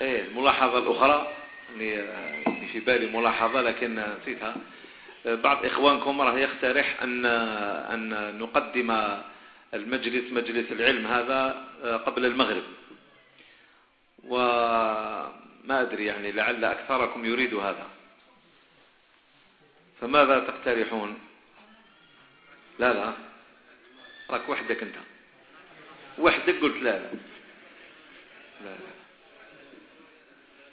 إيه الملاحظة الأخرى في بالي ملاحظة لكن نسيتها. إيه، بعض إخوانكم راه يقترح أن, أن نقدم المجلس مجلس العلم هذا إيه، قبل المغرب. وما أدري يعني لعل أكثركم يريد هذا. فماذا تقترحون؟ لا لا. راك وحدك أنت. وحدك قلت لا لا. لا, لا.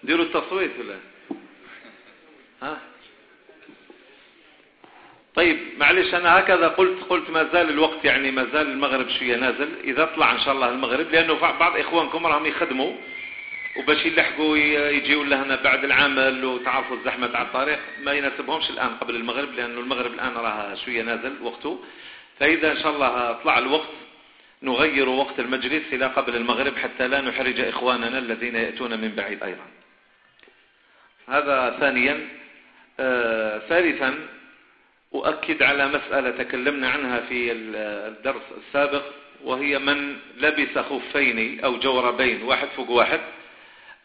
ديروا التصويت ولا ها؟ طيب معلش أنا هكذا قلت قلت ما زال الوقت يعني ما زال المغرب شوية نازل. إذا طلع إن شاء الله المغرب لأنه بعض إخوانكم راهم يخدموا وباش يلحقوا يجيوا لهنا بعد العمل وتعرفوا الزحمة على الطريق ما يناسبهمش الآن قبل المغرب لأنه المغرب الآن راه شوية نازل وقته. فإذا إن شاء الله طلع الوقت نغير وقت المجلس إلى قبل المغرب حتى لا نحرج إخواننا الذين يأتون من بعيد أيضا. هذا ثانيا آه، ثالثا أؤكد على مسألة تكلمنا عنها في الدرس السابق وهي من لبس خفين أو جوربين واحد فوق واحد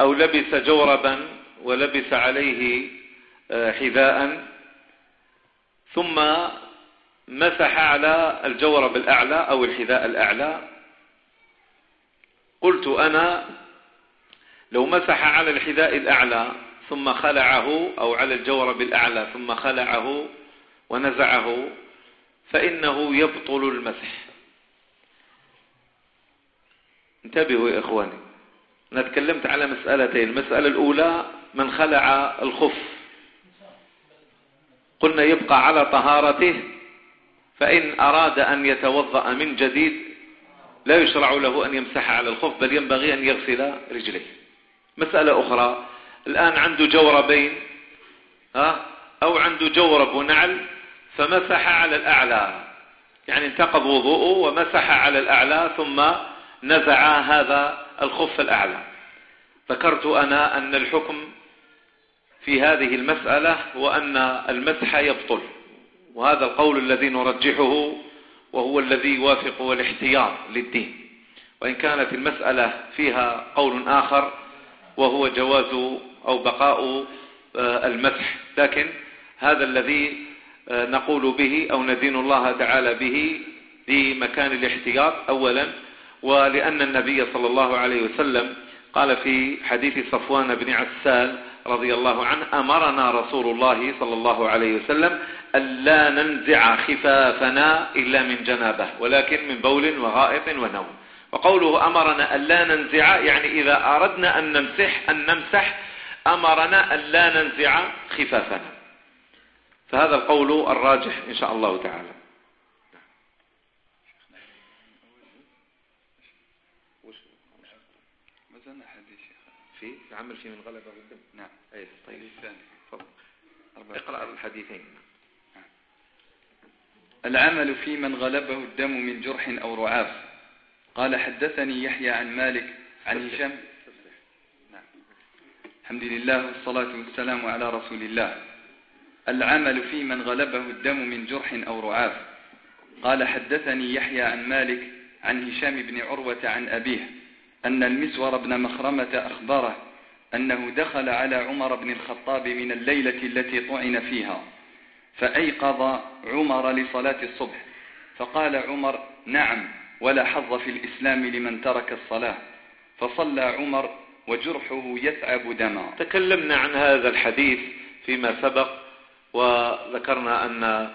أو لبس جوربا ولبس عليه آه، حذاء ثم مسح على الجورب الأعلى أو الحذاء الأعلى. قلت أنا لو مسح على الحذاء الأعلى ثم خلعه أو على الجورب الأعلى ثم خلعه ونزعه فإنه يبطل المسح. انتبهوا يا إخواني أنا تكلمت على مسألتين المسألة الأولى من خلع الخف. قلنا يبقى على طهارته فإن أراد أن يتوضأ من جديد لا يشرع له أن يمسح على الخف بل ينبغي أن يغسل رجليه. مسألة أخرى الآن عنده جوربين ها؟ أو عنده جورب ونعل فمسح على الأعلى. يعني انتقض وضوءه ومسح على الأعلى ثم نزع هذا الخف الأعلى. ذكرت أنا أن الحكم في هذه المسألة هو أن المسح يبطل وهذا القول الذي نرجحه وهو الذي يوافق الاحتياط للدين. وإن كانت المسألة فيها قول آخر وهو جواز أو بقاء آه، المسح لكن هذا الذي آه، نقول به أو ندين الله تعالى به لمكان الاحتياط أولا ولأن النبي صلى الله عليه وسلم قال في حديث صفوان بن عسال رضي الله عنه أمرنا رسول الله صلى الله عليه وسلم ألا ننزع خفافنا إلا من جنابه ولكن من بول وغائط ونوم. وقوله أمرنا ألا ننزع يعني إذا أردنا أن نمسح أن نمسح أمرنا أن لا ننزع خفافنا. فهذا القول الراجح إن شاء الله تعالى. في العمل في من غلبه الدم. نعم. طيب. اقرأ الحديثين. نعم. العمل في من غلبه الدم من جرح أو رعاف. قال حدثني يحيى عن مالك عن هشام الحمد لله والصلاة والسلام على رسول الله العمل في من غلبه الدم من جرح أو رعاف قال حدثني يحيى عن مالك عن هشام بن عروة عن أبيه أن المسور بن مخرمة أخبره أنه دخل على عمر بن الخطاب من الليلة التي طعن فيها فأيقظ عمر لصلاة الصبح فقال عمر نعم ولا حظ في الإسلام لمن ترك الصلاة فصلى عمر وجرحه يثعب دما. تكلمنا عن هذا الحديث فيما سبق وذكرنا أن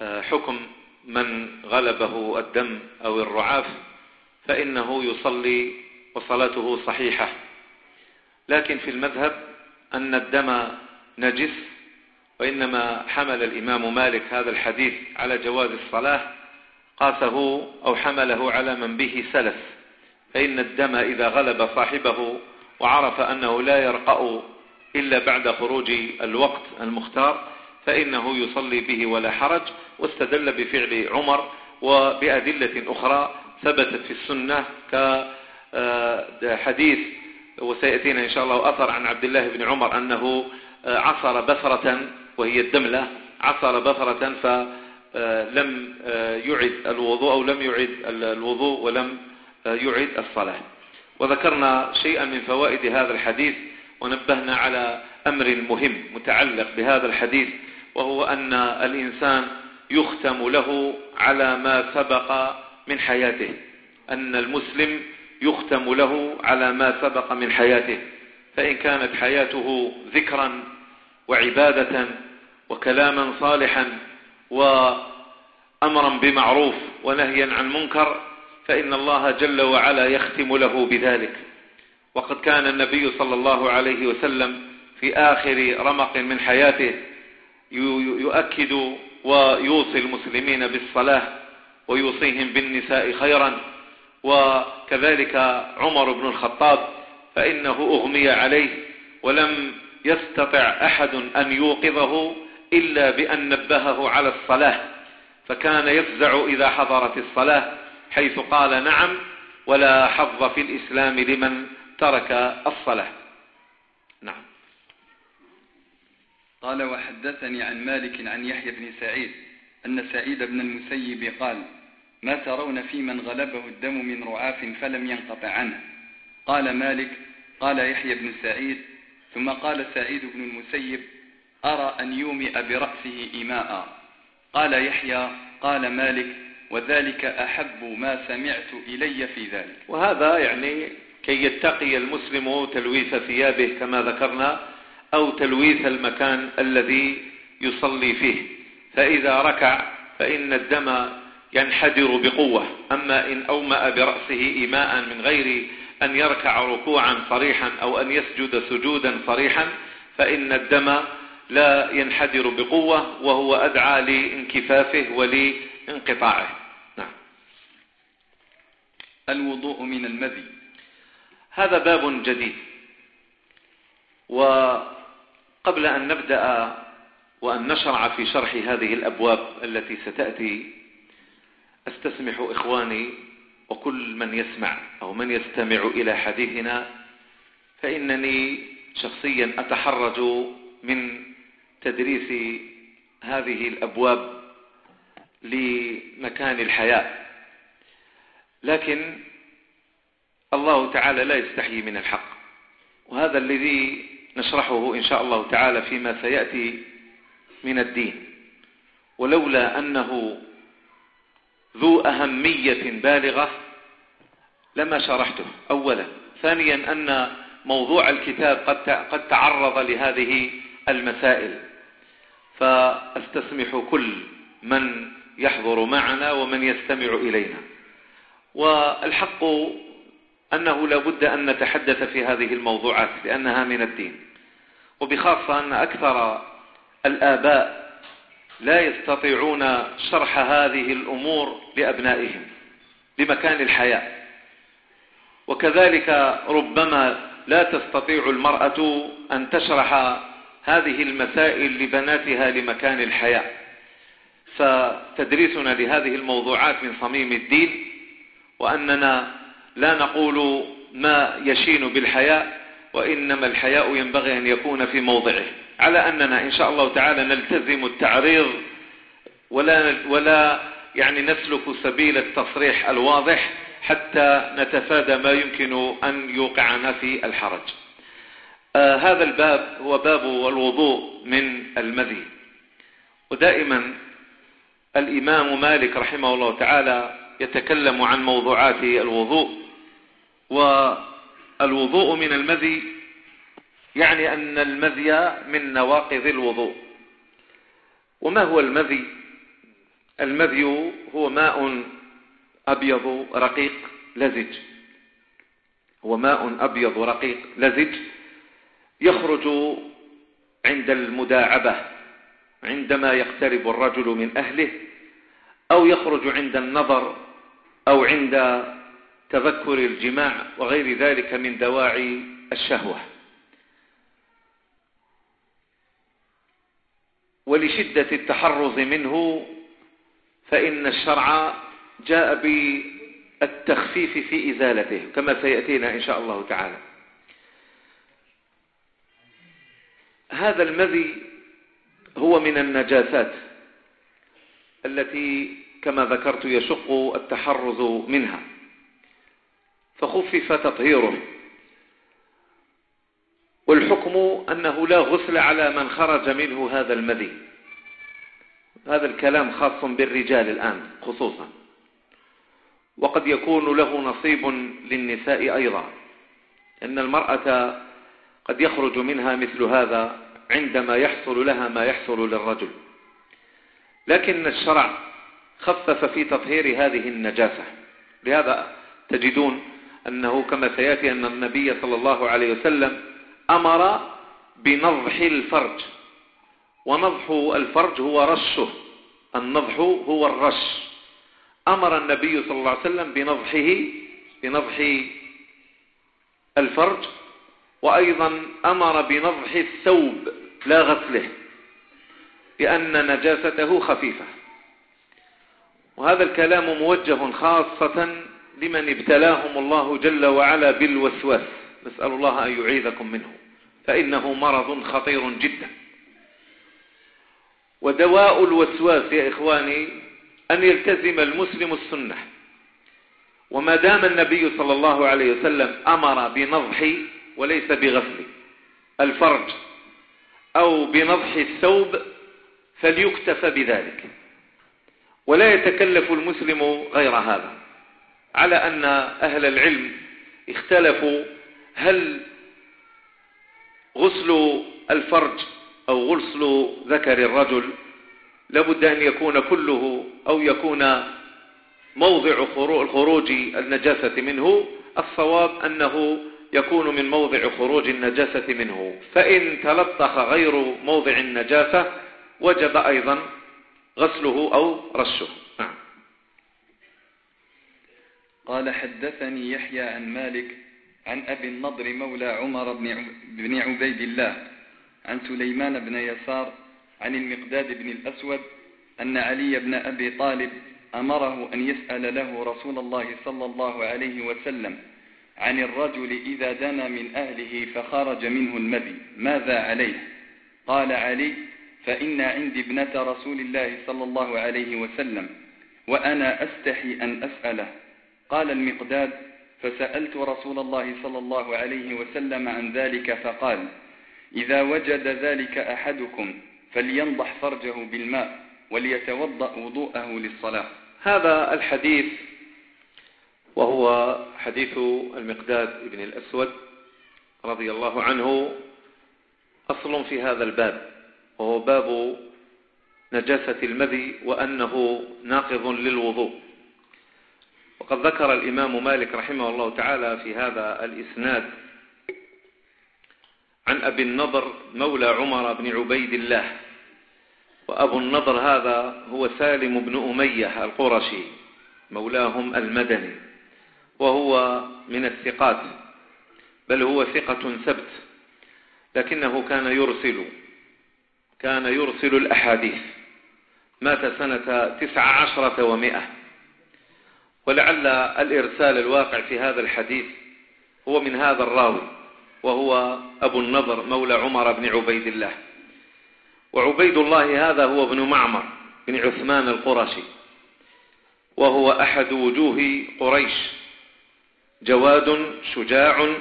آه، حكم من غلبه الدم أو الرعاف فإنه يصلي وصلاته صحيحة. لكن في المذهب أن الدم نجس وإنما حمل الإمام مالك هذا الحديث على جواز الصلاة قاسه أو حمله على من به سلف فإن الدم إذا غلب صاحبه وعرف أنه لا يرقأ إلا بعد خروج الوقت المختار فإنه يصلي به ولا حرج واستدل بفعل عمر وبأدلة أخرى ثبتت في السنة كحديث آه، وسيأتينا إن شاء الله أثر عن عبد الله بن عمر أنه آه، عصر بثرة وهي الدملة عصر بثرة فلم آه، يعد الوضوء أو لم يعد الوضوء ولم يعد الصلاة. وذكرنا شيئا من فوائد هذا الحديث ونبهنا على أمر مهم متعلق بهذا الحديث وهو أن الإنسان يختم له على ما سبق من حياته أن المسلم يختم له على ما سبق من حياته فإن كانت حياته ذكرا وعبادة وكلاما صالحا وأمرا بمعروف ونهيا عن منكر فإن الله جل وعلا يختم له بذلك. وقد كان النبي صلى الله عليه وسلم في آخر رمق من حياته يؤكد ويوصي المسلمين بالصلاة ويوصيهم بالنساء خيرا. وكذلك عمر بن الخطاب فإنه أغمي عليه ولم يستطع أحد أن يوقظه إلا بأن نبهه على الصلاة. فكان يفزع إذا حضرت الصلاة حيث قال نعم ولا حظ في الإسلام لمن ترك الصلاة. نعم. قال وحدثني عن مالك عن يحيى بن سعيد أن سعيد بن المسيب قال ما ترون في من غلبه الدم من رعاف فلم ينقطع عنه. قال مالك قال يحيى بن سعيد ثم قال سعيد بن المسيب أرى أن يومئ برأسه إماء. قال يحيى قال مالك وذلك أحب ما سمعت إلي في ذلك. وهذا يعني كي يتقي المسلم تلويث ثيابه كما ذكرنا أو تلويث المكان الذي يصلي فيه. فإذا ركع فإن الدم ينحدر بقوة. أما إن أومأ برأسه إيماء من غير أن يركع ركوعا صريحا أو أن يسجد سجودا صريحا فإن الدم لا ينحدر بقوة وهو أدعى لانكفافه ولانقطاعه. الوضوء من المذي. هذا باب جديد. وقبل أن نبدأ وأن نشرع في شرح هذه الأبواب التي ستأتي أستسمح إخواني وكل من يسمع أو من يستمع إلى حديثنا فإنني شخصيا أتحرج من تدريس هذه الأبواب لمكان الحياة. لكن الله تعالى لا يستحي من الحق. وهذا الذي نشرحه إن شاء الله تعالى فيما سيأتي من الدين. ولولا أنه ذو أهمية بالغة لما شرحته. أولا. ثانيا أن موضوع الكتاب قد قد تعرض لهذه المسائل. فأستسمح كل من يحضر معنا ومن يستمع إلينا. والحق أنه لا بد أن نتحدث في هذه الموضوعات لأنها من الدين. وبخاصة أن أكثر الآباء لا يستطيعون شرح هذه الأمور لأبنائهم لمكان الحياة. وكذلك ربما لا تستطيع المرأة أن تشرح هذه المسائل لبناتها لمكان الحياة. فتدريسنا لهذه الموضوعات من صميم الدين وأننا لا نقول ما يشين بالحياء وإنما الحياء ينبغي أن يكون في موضعه. على أننا إن شاء الله تعالى نلتزم التعريض ولا, ولا يعني نسلك سبيل التصريح الواضح حتى نتفادى ما يمكن أن يوقعنا في الحرج. آه، هذا الباب هو باب الوضوء من المذي. ودائما الإمام مالك رحمه الله تعالى يتكلم عن موضوعات الوضوء والوضوء من المذي يعني أن المذي من نواقض الوضوء. وما هو المذي؟ المذي هو ماء أبيض رقيق لزج. هو ماء أبيض رقيق لزج يخرج عند المداعبة عندما يقترب الرجل من أهله أو يخرج عند النظر أو عند تذكر الجماع وغير ذلك من دواعي الشهوة. ولشدة التحرز منه فإن الشرع جاء بالتخفيف في إزالته كما سيأتينا إن شاء الله تعالى. هذا المذي هو من النجاسات التي كما ذكرت يشق التحرز منها. فخفف تطهيره. والحكم أنه لا غسل على من خرج منه هذا المذي. هذا الكلام خاص بالرجال الآن خصوصا. وقد يكون له نصيب للنساء أيضا. أن المرأة قد يخرج منها مثل هذا عندما يحصل لها ما يحصل للرجل. لكن الشرع خفف في تطهير هذه النجاسة. لهذا تجدون أنه كما سيأتي أن النبي صلى الله عليه وسلم أمر بنضح الفرج. ونضح الفرج هو رشه. النضح هو الرش. أمر النبي صلى الله عليه وسلم بنضحه بنضح الفرج. وأيضا أمر بنضح الثوب لا غسله لأن نجاسته خفيفة. وهذا الكلام موجه خاصة لمن ابتلاهم الله جل وعلا بالوسواس. نسأل الله أن يعيذكم منه. فإنه مرض خطير جدا. ودواء الوسواس يا إخواني أن يلتزم المسلم السنة. وما دام النبي صلى الله عليه وسلم أمر بنضح وليس بغفل الفرج أو بنضح الثوب فليكتف بذلك. ولا يتكلف المسلم غير هذا. على أن أهل العلم اختلفوا هل غسل الفرج أو غسل ذكر الرجل لابد أن يكون كله أو يكون موضع خروج النجاسة منه. الصواب أنه يكون من موضع خروج النجاسة منه. فإن تلطخ غير موضع النجاسة وجب أيضا غسله أو رشه. نعم. قال حدثني يحيى عن مالك عن أبي النضر مولى عمر بن عبيد الله عن سليمان بن يسار عن المقداد بن الأسود أن علي بن أبي طالب أمره أن يسأل له رسول الله صلى الله عليه وسلم عن الرجل إذا دنا من أهله فخرج منه المذي ماذا عليه؟ قال علي فإن عندي ابنة رسول الله صلى الله عليه وسلم وأنا أستحي أن أسأله. قال المقداد فسألت رسول الله صلى الله عليه وسلم عن ذلك فقال إذا وجد ذلك أحدكم فلينضح فرجه بالماء وليتوضأ وضوءه للصلاة. هذا الحديث وهو حديث المقداد بن الأسود رضي الله عنه أصل في هذا الباب. وهو باب نجاسة المذي وأنه ناقض للوضوء. وقد ذكر الإمام مالك رحمه الله تعالى في هذا الإسناد عن أبي النضر مولى عمر بن عبيد الله. وأبو النضر هذا هو سالم بن أمية القرشي مولاهم المدني. وهو من الثقات بل هو ثقة ثبت لكنه كان يرسل كان يرسل الأحاديث. مات سنة تسع عشرة ومئة ولعل الإرسال الواقع في هذا الحديث هو من هذا الراوي وهو أبو النظر مولى عمر بن عبيد الله. وعبيد الله هذا هو ابن معمر بن عثمان القرشي. وهو أحد وجوه قريش. جواد شجاع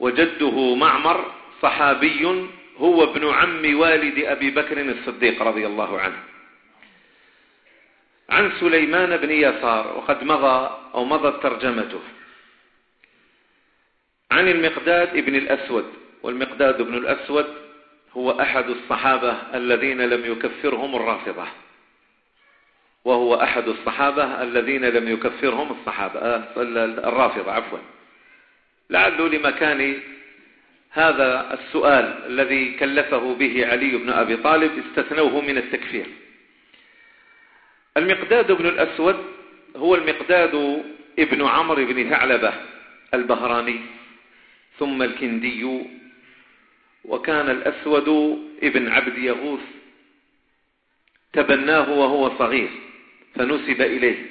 وجده معمر صحابي هو ابن عم والد أبي بكر الصديق رضي الله عنه. عن سليمان بن يسار وقد مضى أو مضت ترجمته. عن المقداد ابن الأسود والمقداد ابن الأسود هو أحد الصحابة الذين لم يكفرهم الرافضة. وهو أحد الصحابة الذين لم يكفرهم الصحابة آه، الرافضة عفوا. لعله لمكان هذا السؤال الذي كلفه به علي بن أبي طالب استثنوه من التكفير. المقداد بن الأسود هو المقداد ابن عمر بن ثعلبة البهراني ثم الكندي وكان الأسود ابن عبد يغوث تبناه وهو صغير فنسب إليه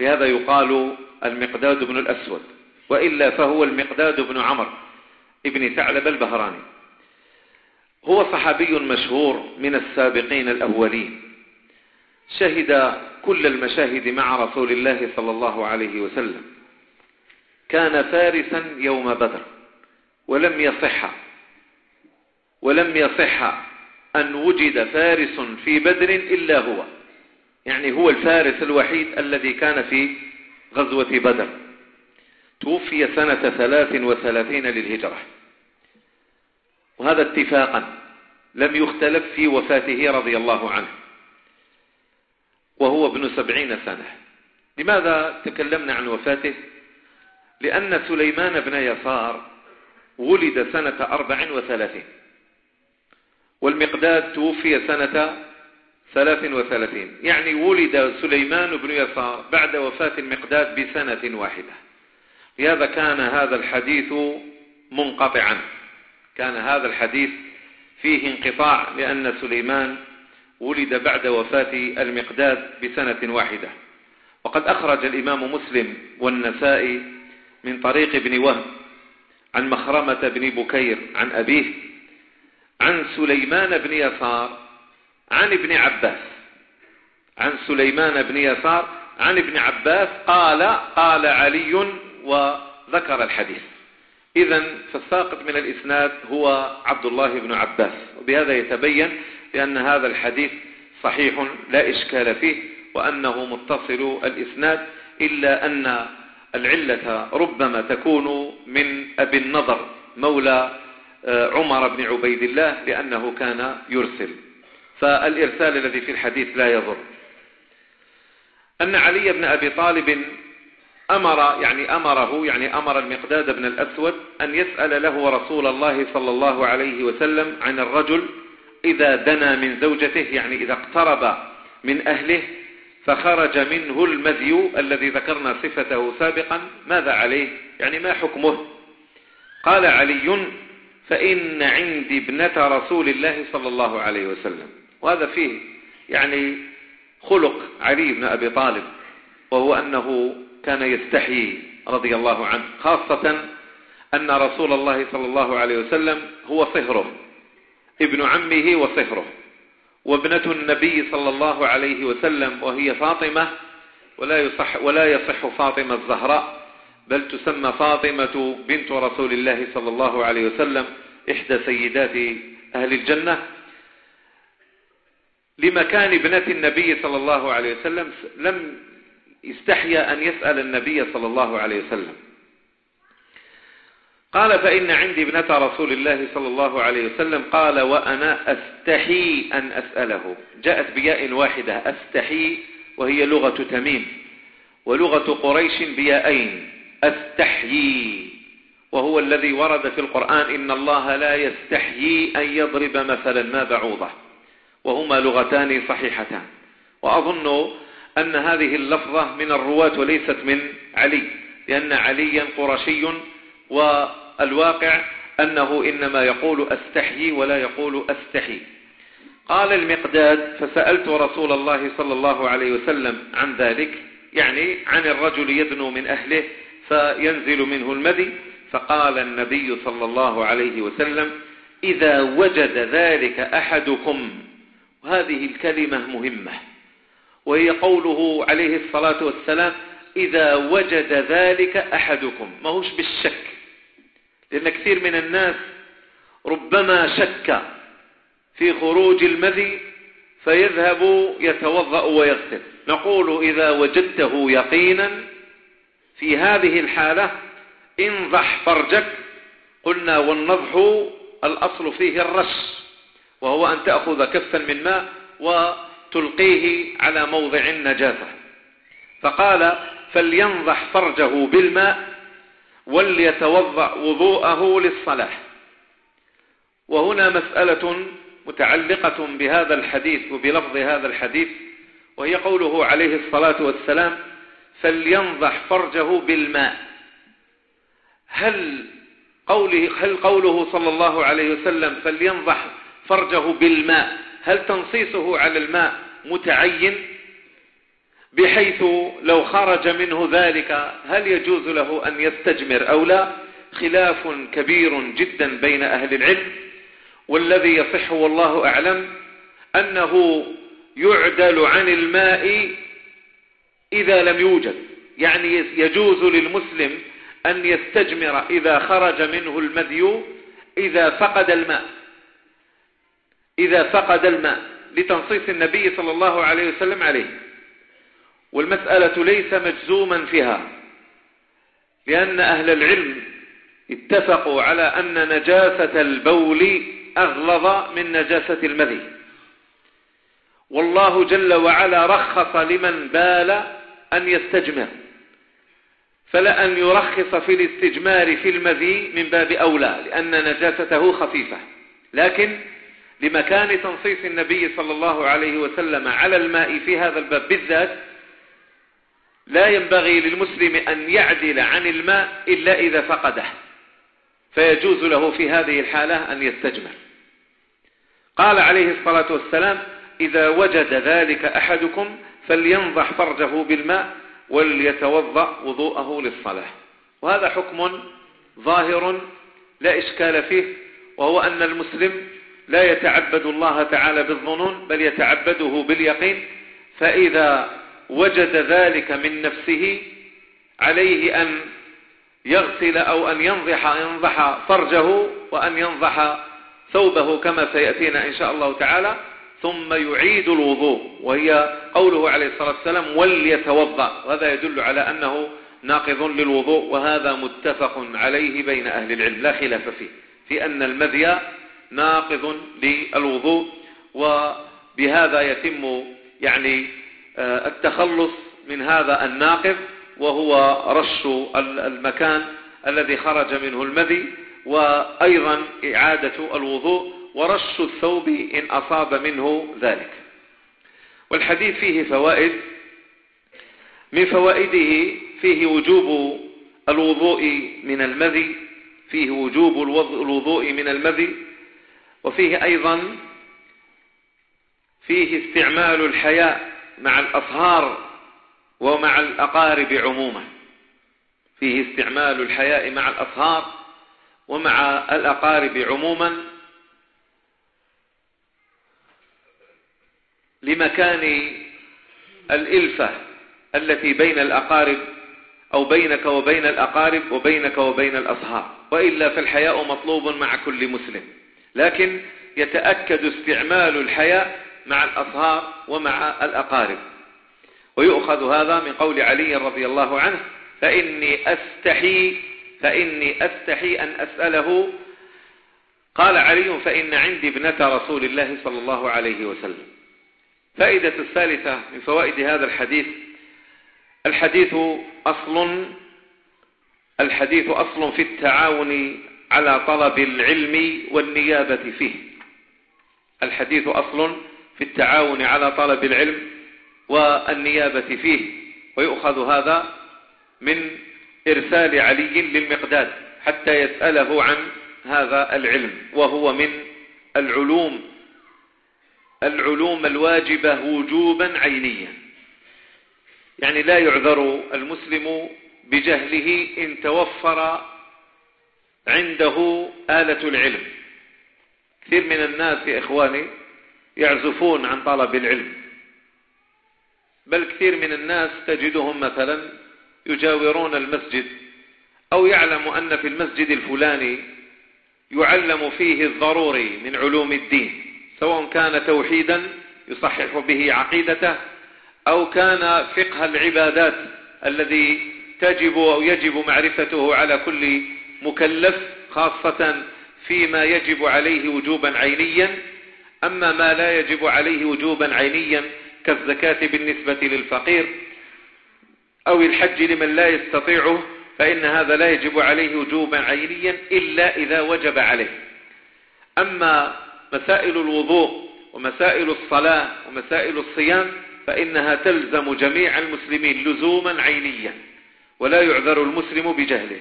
لهذا يقال المقداد بن الأسود وإلا فهو المقداد بن عمرو. ابن ثعلب البهراني. هو صحابي مشهور من السابقين الأولين. شهد كل المشاهد مع رسول الله صلى الله عليه وسلم. كان فارسا يوم بدر ولم يصح ولم يصح أن وجد فارس في بدر إلا هو. يعني هو الفارس الوحيد الذي كان في غزوة بدر. توفي سنة ثلاث وثلاثين للهجرة. وهذا اتفاقا لم يختلف في وفاته رضي الله عنه. وهو ابن سبعين سنة. لماذا تكلمنا عن وفاته؟ لأن سليمان بن يسار ولد سنة أربع وثلاثين. والمقداد توفي سنة ثلاث وثلاثين. يعني ولد سليمان بن يسار بعد وفاة المقداد بسنة واحدة. لهذا كان هذا الحديث منقطعا. كان هذا الحديث فيه انقطاع لأن سليمان ولد بعد وفاة المقداد بسنة واحدة. وقد أخرج الإمام مسلم والنسائي من طريق ابن وهب عن مخرمة بن بكير عن أبيه عن سليمان بن يسار عن ابن عباس. عن سليمان بن يسار عن ابن عباس قال قال علي وذكر الحديث. إذا فالساقط من الإسناد هو عبد الله بن عباس. وبهذا يتبين لأن هذا الحديث صحيح لا إشكال فيه وأنه متصل الإسناد إلا أن العلة ربما تكون من أبي النظر مولى آه، عمر بن عبيد الله لأنه كان يرسل. فالإرسال الذي في الحديث لا يضر. أن علي بن أبي طالب أمر يعني أمره يعني أمر المقداد بن الأسود أن يسأل له رسول الله صلى الله عليه وسلم عن الرجل إذا دنا من زوجته يعني إذا اقترب من أهله فخرج منه المذيو الذي ذكرنا صفته سابقا ماذا عليه؟ يعني ما حكمه؟ قال علي فإن عندي ابنة رسول الله صلى الله عليه وسلم. وهذا فيه يعني خلق علي بن أبي طالب وهو أنه كان يستحي رضي الله عنه خاصة أن رسول الله صلى الله عليه وسلم هو صهره ابن عمه وصهره وابنة النبي صلى الله عليه وسلم وهي فاطمة ولا يصح, ولا يصح فاطمة الزهراء بل تسمى فاطمة بنت رسول الله صلى الله عليه وسلم إحدى سيدات أهل الجنة. لمكان ابنة النبي صلى الله عليه وسلم لم استحيا أن يسأل النبي صلى الله عليه وسلم. قال فإن عندي ابنة رسول الله صلى الله عليه وسلم. قال وأنا أستحي أن أسأله. جاءت بياء واحدة أستحي وهي لغة تميم ولغة قريش بياءين أستحيي وهو الذي ورد في القرآن إن الله لا يستحيي أن يضرب مثلا ما بعوضة وهما لغتان صحيحتان. وأظن أن هذه اللفظة من الرواة وليست من علي لأن عليا قرشي والواقع أنه إنما يقول أستحيي ولا يقول أستحي. قال المقداد فسألت رسول الله صلى الله عليه وسلم عن ذلك يعني عن الرجل يدنو من أهله فينزل منه المدي فقال النبي صلى الله عليه وسلم إذا وجد ذلك أحدكم وهذه الكلمة مهمة. وهي قوله عليه الصلاة والسلام إذا وجد ذلك أحدكم. ما هوش بالشك. لأن كثير من الناس ربما شك في خروج المذي فيذهب يتوضأ ويغسل. نقول إذا وجدته يقينا في هذه الحالة انضح فرجك. قلنا والنضح الأصل فيه الرش وهو أن تأخذ كفا من ماء وتغسل تلقيه على موضع النجاسة. فقال فلينضح فرجه بالماء وليتوضأ وضوءه للصلاة. وهنا مسألة متعلقة بهذا الحديث وبلفظ هذا الحديث وهي قوله عليه الصلاة والسلام فلينضح فرجه بالماء. هل قوله, هل قوله صلى الله عليه وسلم فلينضح فرجه بالماء هل تنصيصه على الماء متعين بحيث لو خرج منه ذلك هل يجوز له أن يستجمر أو لا؟ خلاف كبير جدا بين أهل العلم والذي يصح والله أعلم أنه يعدل عن الماء إذا لم يوجد. يعني يجوز للمسلم أن يستجمر إذا خرج منه المذيو إذا فقد الماء. إذا فقد الماء لتنصيص النبي صلى الله عليه وسلم عليه. والمسألة ليس مجزوما فيها لأن أهل العلم اتفقوا على أن نجاسة البول أغلظ من نجاسة المذي. والله جل وعلا رخص لمن بال أن يستجمر فلأن يرخص في الاستجمار في المذي من باب أولى لأن نجاسته خفيفة. لكن لمكان تنصيص النبي صلى الله عليه وسلم على الماء في هذا الباب. بالذات لا ينبغي للمسلم أن يعدل عن الماء إلا إذا فقده فيجوز له في هذه الحالة أن يستجمل. قال عليه الصلاة والسلام إذا وجد ذلك أحدكم فلينضح فرجه بالماء وليتوضأ وضوءه للصلاة. وهذا حكم ظاهر لا إشكال فيه وهو أن المسلم لا يتعبد الله تعالى بالظنون بل يتعبده باليقين فإذا وجد ذلك من نفسه عليه أن يغسل أو أن ينضح, ينضح فرجه وأن ينضح ثوبه كما سيأتينا إن شاء الله تعالى ثم يعيد الوضوء وهي قوله عليه الصلاة والسلام وليتوضأ وهذا يدل على أنه ناقض للوضوء وهذا متفق عليه بين أهل العلم لا خلاف فيه في أن المذي ناقض للوضوء وبهذا يتم يعني آه، التخلص من هذا الناقض وهو رش المكان الذي خرج منه المذي وأيضا إعادة الوضوء ورش الثوب إن أصاب منه ذلك. والحديث فيه فوائد من فوائده فيه وجوب الوضوء من المذي فيه وجوب الوضوء من المذي وفيه أيضا فيه استعمال الحياء مع الأصهار ومع الأقارب عموما. فيه استعمال الحياء مع الأصهار ومع الأقارب عموما لمكان الإلفة التي بين الأقارب أو بينك وبين الأقارب وبينك وبين الأصهار. وإلا فالحياء مطلوب مع كل مسلم. لكن يتأكد استعمال الحياء مع الأصهار ومع الأقارب. ويؤخذ هذا من قول علي رضي الله عنه فإني أستحي فإني أستحي أن أسأله. قال علي فإن عندي ابنة رسول الله صلى الله عليه وسلم. فائدة الثالثة من فوائد هذا الحديث الحديث أصل الحديث أصل في التعاون على طلب العلم والنيابة فيه. الحديث أصل في التعاون على طلب العلم والنيابة فيه. ويؤخذ هذا من إرسال علي للمقداد حتى يسأله عن هذا العلم. وهو من العلوم العلوم الواجبة وجوبا عينيا. يعني لا يعذر المسلم بجهله إن توفر عنده آلة العلم. كثير من الناس يا إخواني يعزفون عن طلب العلم. بل كثير من الناس تجدهم مثلا يجاورون المسجد أو يعلم أن في المسجد الفلاني يعلم فيه الضروري من علوم الدين سواء كان توحيدا يصحح به عقيدته أو كان فقه العبادات الذي تجب أو يجب معرفته على كل مكلف خاصة فيما يجب عليه وجوبا عينيا أما ما لا يجب عليه وجوبا عينيا كالزكاة بالنسبة للفقير أو الحج لمن لا يستطيعه فإن هذا لا يجب عليه وجوبا عينيا إلا إذا وجب عليه. أما مسائل الوضوء ومسائل الصلاة ومسائل الصيام فإنها تلزم جميع المسلمين لزوما عينيا ولا يعذر المسلم بجهله.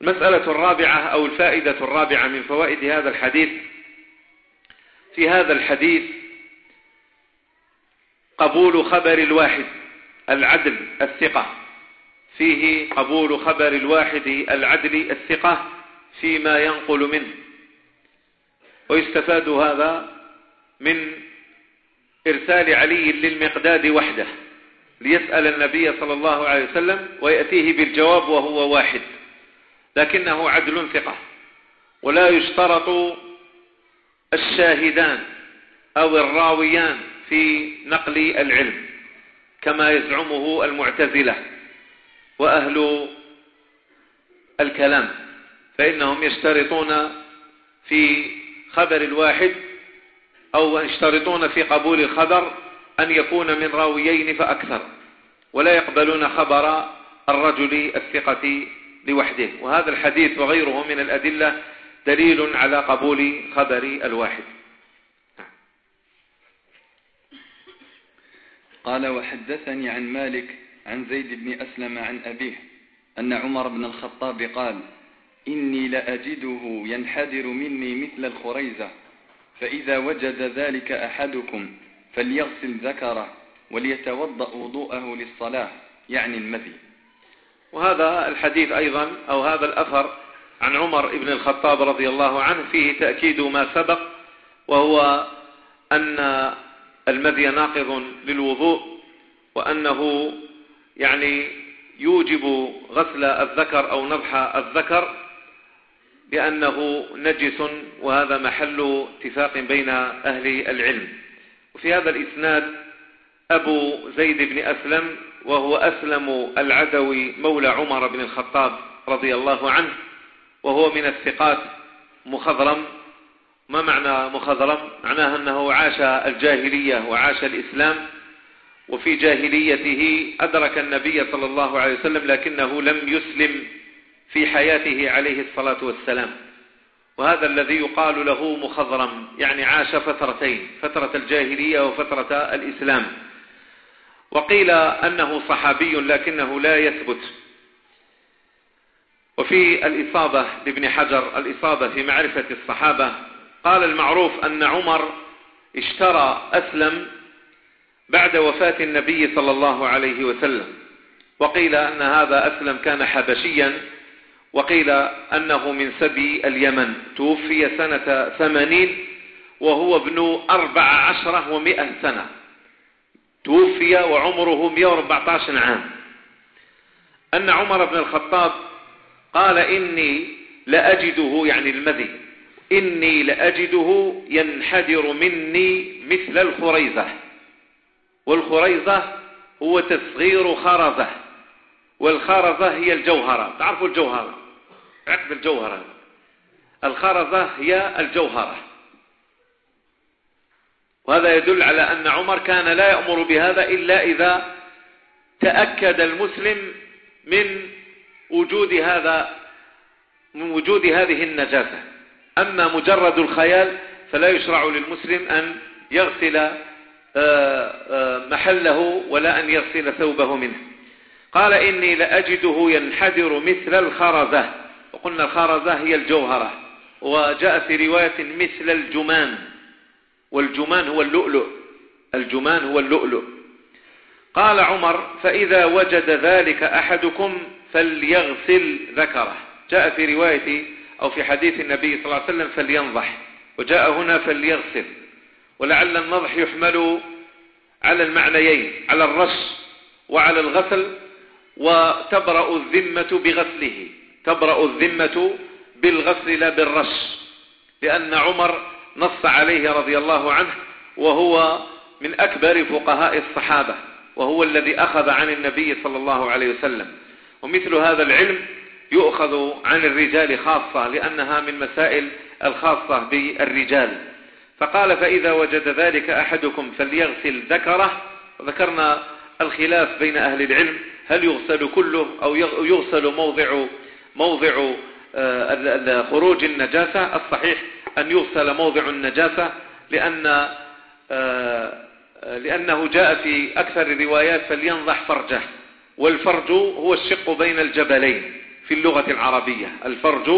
المسألة الرابعة أو الفائدة الرابعة من فوائد هذا الحديث. في هذا الحديث قبول خبر الواحد العدل الثقة. فيه قبول خبر الواحد العدل الثقة فيما ينقل منه. ويستفاد هذا من إرسال علي للمقداد وحده ليسأل النبي صلى الله عليه وسلم ويأتيه بالجواب وهو واحد. لكنه عدل ثقة. ولا يشترط الشاهدان أو الراويان في نقل العلم كما يزعمه المعتزلة وأهل الكلام فإنهم يشترطون في خبر الواحد أو يشترطون في قبول الخبر أن يكون من راويين فأكثر ولا يقبلون خبر الرجل الثقة لوحده. وهذا الحديث وغيره من الأدلة دليل على قبول خبر الواحد. قال وحدثني عن مالك عن زيد بن أسلم عن أبيه أن عمر بن الخطاب قال إني لأجده ينحدر مني مثل الخريزة فإذا وجد ذلك أحدكم فليغسل ذكره وليتوضأ وضوءه للصلاة يعني المذيب وهذا الحديث أيضا أو هذا الأثر عن عمر بن الخطاب رضي الله عنه فيه تأكيد ما سبق وهو أن المذي ناقض للوضوء وأنه يعني يوجب غسل الذكر أو نضح الذكر لأنه نجس وهذا محل اتفاق بين أهل العلم. وفي هذا الإسناد أبو زيد بن أسلم وهو أسلم العدوي مولى عمر بن الخطاب رضي الله عنه وهو من الثقات مخضرم. ما معنى مخضرم؟ معناه أنه عاش الجاهلية وعاش الإسلام وفي جاهليته أدرك النبي صلى الله عليه وسلم لكنه لم يسلم في حياته عليه الصلاة والسلام. وهذا الذي يقال له مخضرم يعني عاش فترتين فترة الجاهلية وفترة الإسلام. وقيل أنه صحابي لكنه لا يثبت. وفي الإصابة لابن حجر الإصابة في معرفة الصحابة قال المعروف أن عمر اشترى أسلم بعد وفاة النبي صلى الله عليه وسلم. وقيل أن هذا أسلم كان حبشيا وقيل أنه من سبي اليمن. توفي سنة ثمانين وهو ابن أربع عشرة ومئة سنة. توفي وعمره 114 عام. أن عمر بن الخطاب قال إني لأجده يعني المذي إني لأجده ينحدر مني مثل الخريزة. والخريزة هو تصغير خرزة والخرزة هي الجوهرة. تعرفوا الجوهرة؟ عقد الجوهرة. الخرزة هي الجوهرة. وهذا يدل على أن عمر كان لا يأمر بهذا إلا إذا تأكد المسلم من وجود هذا من وجود هذه النجاسة. أما مجرد الخيال فلا يشرع للمسلم أن يغسل آه، آه، محله ولا أن يغسل ثوبه منه. قال إني لأجده ينحدر مثل الخرزة. وقلنا الخرزة هي الجوهرة. وجاء في رواية مثل الجمان. والجمان هو اللؤلؤ. الجمان هو اللؤلؤ. قال عمر فإذا وجد ذلك أحدكم فليغسل ذكره. جاء في رواية أو في حديث النبي صلى الله عليه وسلم فلينضح وجاء هنا فليغسل. ولعل النضح يحمل على المعنيين على الرش وعلى الغسل وتبرأ الذمة بغسله. تبرأ الذمة بالغسل لا بالرش لأن عمر نص عليه رضي الله عنه وهو من أكبر فقهاء الصحابة وهو الذي أخذ عن النبي صلى الله عليه وسلم. ومثل هذا العلم يؤخذ عن الرجال خاصة لأنها من مسائل الخاصة بالرجال. فقال فإذا وجد ذلك أحدكم فليغسل ذكره. ذكرنا الخلاف بين أهل العلم هل يغسل كله أو يغسل موضع موضع آه، خروج النجاسة؟ الصحيح أن يغسل موضع النجاسة لأن آه، لأنه جاء في أكثر الروايات فلينضح فرجه والفرج هو الشق بين الجبلين في اللغة العربية. الفرج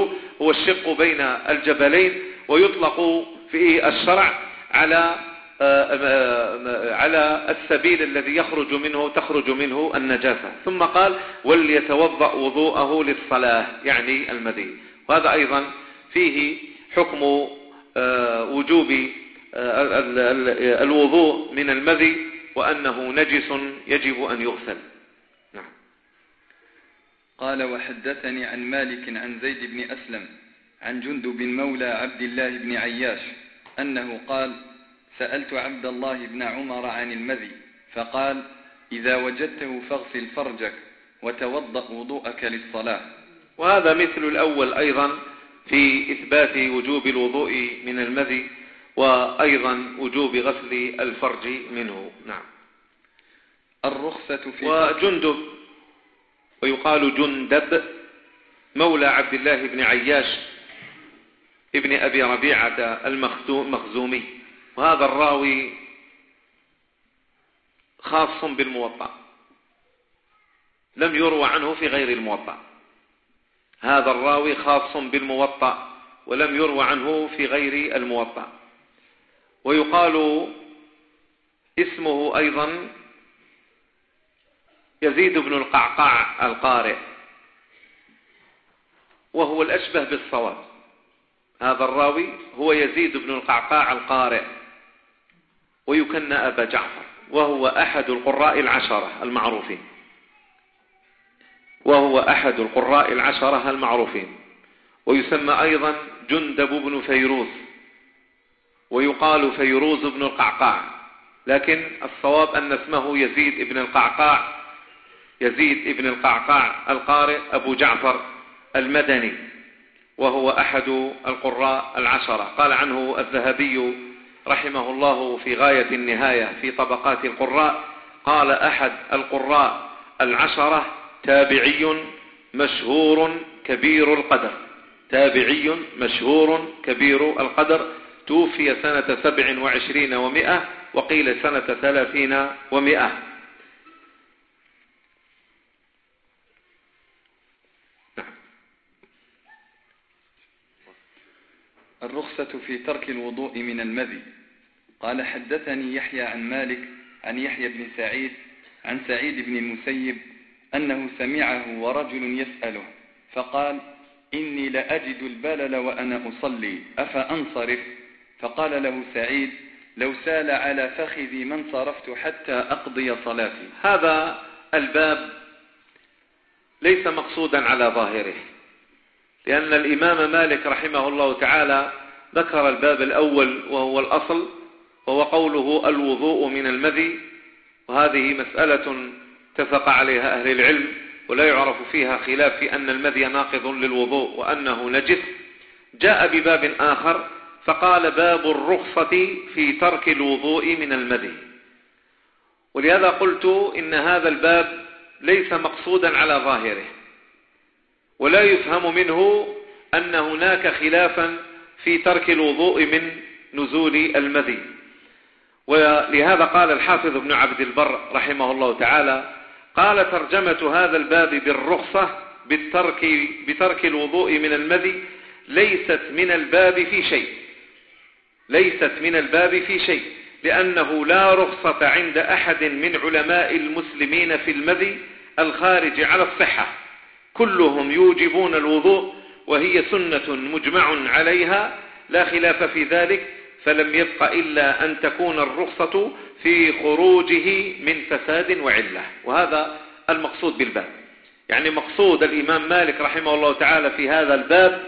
هو الشق بين الجبلين ويطلق في الشرع على آه، على السبيل الذي يخرج منه تخرج منه النجاسة. ثم قال وليتوضأ وضوءه للصلاة يعني المدين. وهذا أيضا فيه حكم آه، وجوب آه، الوضوء من المذي وأنه نجس يجب أن يغسل نعم. قال وحدثني عن مالك عن زيد بن أسلم عن جندب مولى عبد الله بن عياش أنه قال سألت عبد الله بن عمر عن المذي فقال إذا وجدته فاغسل فرجك وتوضأ وضوءك للصلاة وهذا مثل الأول أيضا في إثبات وجوب الوضوء من المذي وأيضا وجوب غسل الفرج منه. نعم. الرخصة في وجندب ويقال جندب مولى عبد الله بن عياش ابن أبي ربيعة المخزومي وهذا الراوي خاص بالموطأ لم يروى عنه في غير الموطأ. هذا الراوي خاص بالموطأ ولم يروى عنه في غير الموطأ. ويقال اسمه أيضا يزيد بن القعقاع القارئ وهو الأشبه بالصواب. هذا الراوي هو يزيد بن القعقاع القارئ ويكنى أبا جعفر وهو أحد القراء العشرة المعروفين. وهو أحد القراء العشرة المعروفين. ويسمى أيضا جندب بن فيروز. ويقال فيروز بن القعقاع. لكن الصواب أن اسمه يزيد بن القعقاع يزيد بن القعقاع القارئ أبو جعفر المدني. وهو أحد القراء العشرة قال عنه الذهبي رحمه الله في غاية النهاية في طبقات القراء قال أحد القراء العشرة تابعي مشهور كبير القدر. تابعي مشهور كبير القدر. توفي سنة سبع وعشرين ومئة وقيل سنة ثلاثين ومئة. الرخصة في ترك الوضوء من المذي. قال حدثني يحيى عن مالك عن يحيى بن سعيد عن سعيد بن المسيب أنه سمعه ورجل يسأله فقال إني لأجد البلل وأنا أصلي أفأنصرف؟ فقال له سعيد لو سال على فخذي من صرفت حتى أقضي صلاتي. هذا الباب ليس مقصودا على ظاهره لأن الإمام مالك رحمه الله تعالى ذكر الباب الأول وهو الأصل وهو قوله الوضوء من المذي وهذه مسألة اتفق عليها أهل العلم ولا يعرف فيها خلاف في أن المذي ناقض للوضوء وأنه نجس. جاء بباب آخر فقال باب الرخصة في ترك الوضوء من المذي. ولهذا قلت إن هذا الباب ليس مقصودا على ظاهره. ولا يفهم منه أن هناك خلافا في ترك الوضوء من نزول المذي. ولهذا قال الحافظ ابن عبد البر رحمه الله تعالى قال ترجمة هذا الباب بالرخصة بالترك, بترك الوضوء من المذي ليست من الباب في شيء. ليست من الباب في شيء لأنه لا رخصة عند أحد من علماء المسلمين في المذي الخارج على الصحة. كلهم يوجبون الوضوء وهي سنة مجمع عليها لا خلاف في ذلك فلم يبق إلا أن تكون الرخصة في خروجه من فساد وعلة. وهذا المقصود بالباب. يعني مقصود الإمام مالك رحمه الله تعالى في هذا الباب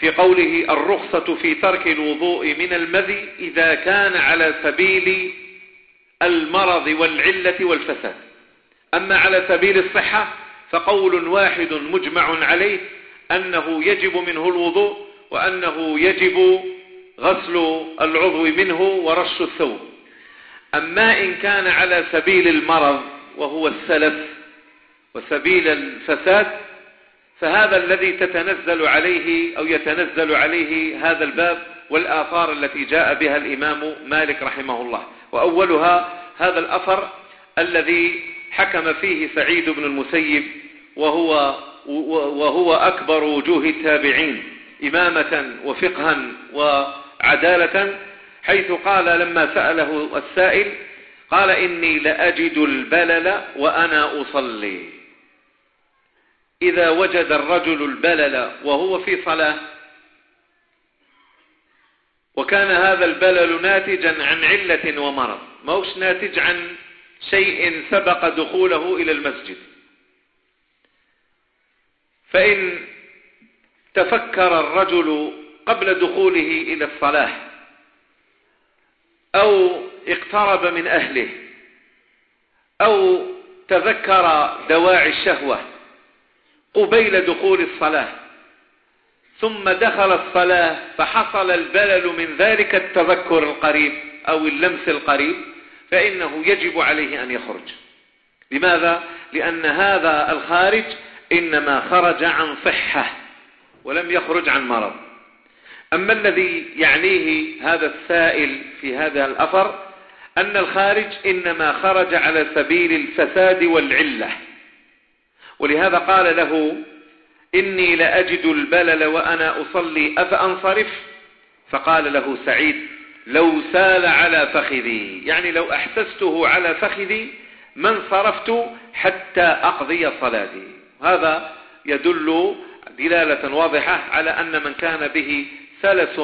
في قوله الرخصة في ترك الوضوء من المذي إذا كان على سبيل المرض والعلة والفساد. أما على سبيل الصحة فقول واحد مجمع عليه أنه يجب منه الوضوء وأنه يجب غسل العضو منه ورش الثوب. أما إن كان على سبيل المرض وهو السلف وسبيل الفساد فهذا الذي تتنزل عليه أو يتنزل عليه هذا الباب والآثار التي جاء بها الإمام مالك رحمه الله. وأولها هذا الأثر الذي حكم فيه سعيد بن المسيب وهو, وهو أكبر وجوه التابعين إمامة وفقها وعدالة حيث قال لما سأله السائل قال إني لأجد البلل وأنا أصلي. إذا وجد الرجل البلل وهو في صلاة وكان هذا البلل ناتجا عن علة ومرض. موش ناتج عن شيء سبق دخوله إلى المسجد. فإن تفكر الرجل قبل دخوله إلى الصلاة أو اقترب من أهله أو تذكر دواعي الشهوة قبيل دخول الصلاة ثم دخل الصلاة فحصل البلل من ذلك التذكر القريب أو اللمس القريب فإنه يجب عليه أن يخرج لماذا؟ لأن هذا الخارج إنما خرج عن صحة ولم يخرج عن مرض أما الذي يعنيه هذا السائل في هذا الأثر أن الخارج إنما خرج على سبيل الفساد والعلة. ولهذا قال له إني لأجد البلل وأنا أصلي أفأنصرف؟ فقال له سعيد لو سال على فخذي. يعني لو أحسسته على فخذي من صرفت حتى أقضي صلاتي. هذا يدل دلالة واضحة على أن من كان به سلس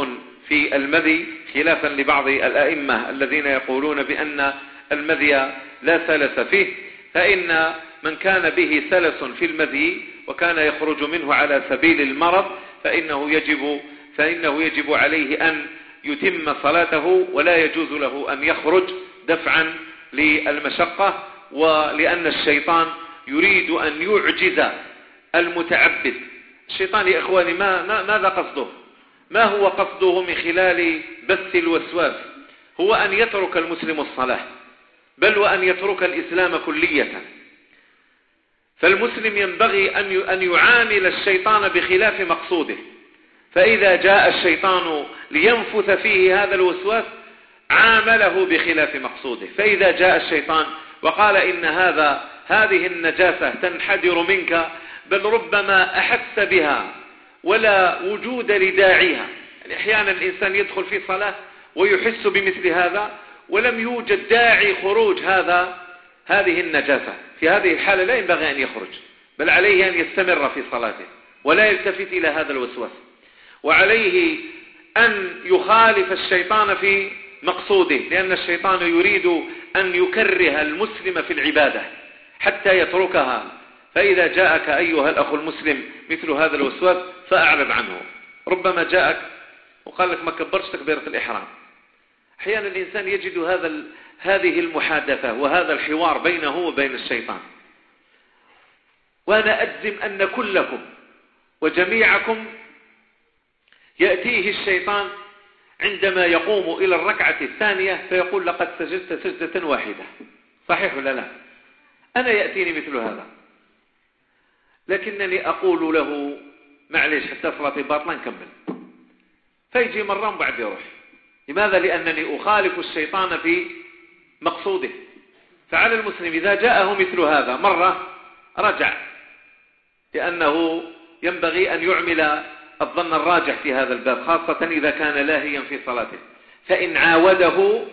في المذي خلافا لبعض الأئمة الذين يقولون بأن المذي لا سلس فيه فإن من كان به سلس في المذي وكان يخرج منه على سبيل المرض فإنه يجب, فإنه يجب عليه أن يتم صلاته ولا يجوز له أن يخرج دفعا للمشقة ولأن الشيطان يريد أن يعجز المتعبد. الشيطان يا إخواني ما ماذا قصده؟ ما هو قصده من خلال بث الوسواس؟ هو أن يترك المسلم الصلاة بل وأن يترك الإسلام كلية. فالمسلم ينبغي أن يعامل الشيطان بخلاف مقصوده. فإذا جاء الشيطان لينفث فيه هذا الوسواس عامله بخلاف مقصوده. فإذا جاء الشيطان وقال إن هذا هذه النجاسة تنحدر منك بل ربما أحس بها. ولا وجود لداعيها. يعني أحيانا الإنسان يدخل في صلاة ويحس بمثل هذا ولم يوجد داعي خروج هذا هذه النجاسة. في هذه الحالة لا ينبغي أن يخرج بل عليه أن يستمر في صلاته ولا يلتفت إلى هذا الوسواس. وعليه أن يخالف الشيطان في مقصوده لأن الشيطان يريد أن يكره المسلم في العبادة حتى يتركها. فإذا جاءك أيها الأخ المسلم مثل هذا الوسواس فأعرض عنه. ربما جاءك وقال لك ما كبرش تكبيرة الإحرام. أحيانا الإنسان يجد هذا هذه المحادثة وهذا الحوار بينه وبين الشيطان. وأنا أجزم أن كلكم وجميعكم يأتيه الشيطان عندما يقوم إلى الركعة الثانية فيقول لقد سجدت سجدة واحدة. صحيح ولا لا؟ أنا يأتيني مثل هذا. لكنني أقول له معليش حتى في باطلا نكمل. فيجي مرة بعد يروح. لماذا؟ لأنني أخالف الشيطان في مقصوده. فعلى المسلم إذا جاءه مثل هذا مرة رجع لأنه ينبغي أن يعمل الظن الراجح في هذا الباب خاصة إذا كان لاهيا في صلاته. فإن عاوده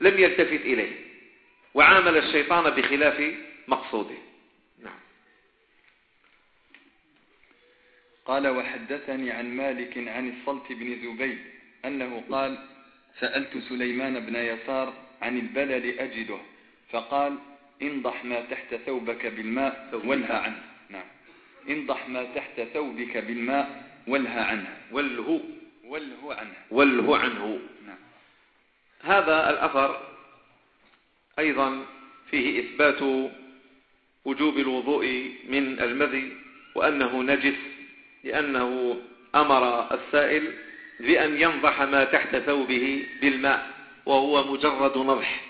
لم يلتفت إليه وعامل الشيطان بخلاف مقصوده. قال وحدثني عن مالك عن الصلت بن زبيد أنه قال سألت سليمان بن يسار عن البلل أجده فقال انضح ما تحت ثوبك بالماء ولها عنه. نعم. انضح ما تحت ثوبك بالماء ولها عنه. وله وله عنه. وله عنه. نعم. هذا الأثر أيضا فيه إثبات وجوب الوضوء من المذي وأنه نجس لأنه أمر السائل بأن ينضح ما تحت ثوبه بالماء وهو مجرد نضح.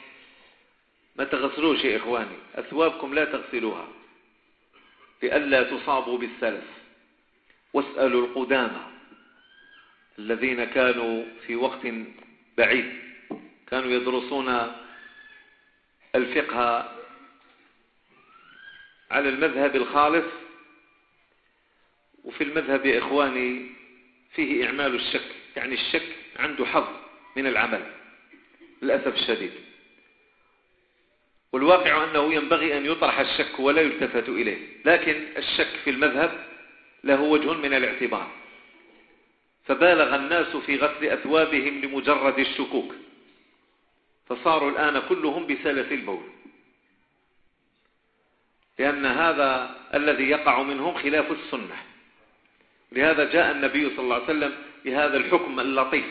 ما تغسلوش يا إخواني؟ أثوابكم لا تغسلوها. لئلا تصابوا بالسلف. واسألوا القدامى الذين كانوا في وقت بعيد. كانوا يدرسون الفقه على المذهب الخالص وفي المذهب يا إخواني فيه إعمال الشك يعني الشك عنده حظ من العمل للأسف الشديد. والواقع أنه ينبغي أن يطرح الشك ولا يلتفت إليه لكن الشك في المذهب له وجه من الاعتبار. فبالغ الناس في غسل أثوابهم لمجرد الشكوك فصاروا الآن كلهم بسلس البول. لأن هذا الذي يقع منهم خلاف السنة. لهذا جاء النبي صلى الله عليه وسلم بهذا الحكم اللطيف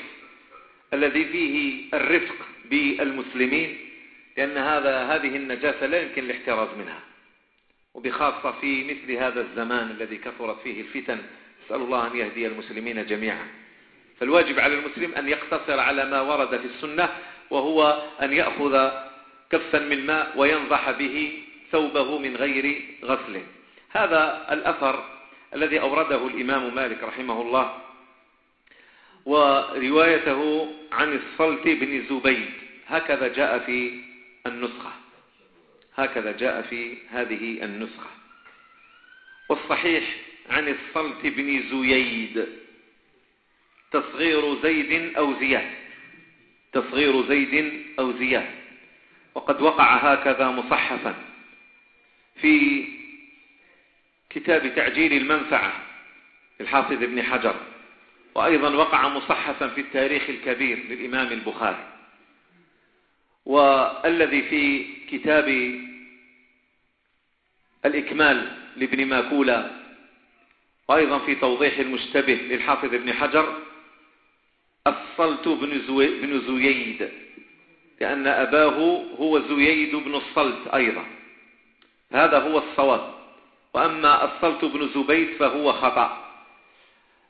الذي فيه الرفق بالمسلمين لأن هذا هذه النجاسة لا يمكن الاحتراز منها. وبخاصة في مثل هذا الزمان الذي كثرت فيه الفتن أسأل الله أن يهدي المسلمين جميعا. فالواجب على المسلم أن يقتصر على ما ورد في السنة وهو أن يأخذ كفا من ماء وينضح به ثوبه من غير غسله هذا الأثر الذي أورده الإمام مالك رحمه الله وروايته عن الصلت بن زبيد هكذا جاء في النسخة. هكذا جاء في هذه النسخة. والصحيح عن الصلت بن زييد. تصغير زيد أو زياد تصغير زيد أو زياد وقد وقع هكذا مصحفا في كتاب تعجيل المنفعة الحافظ ابن حجر وأيضا وقع مصحفا في التاريخ الكبير للإمام البخاري. والذي في كتاب الإكمال لابن ماكولا وأيضا في توضيح المشتبه للحافظ ابن حجر الصلت بن, زوي بن زويد لأن أباه هو زويد بن الصلت أيضا. هذا هو الصواب. وأما الصلت بن زبيد فهو خطأ.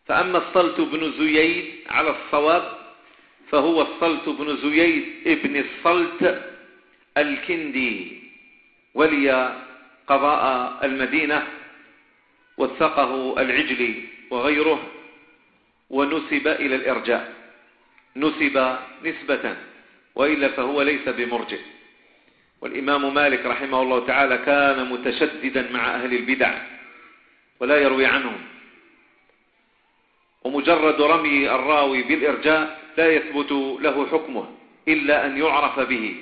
فأما الصلت بن زييد على الصواب فهو الصلت بن زييد ابن الصلت الكندي ولي قضاء المدينة وثقه العجلي وغيره ونسب إلى الإرجاء. نسب نسبة وإلا فهو ليس بمرجئ. والإمام مالك رحمه الله تعالى كان متشددا مع أهل البدع ولا يروي عنهم. ومجرد رمي الراوي بالإرجاء لا يثبت له حكمه إلا أن يعرف به.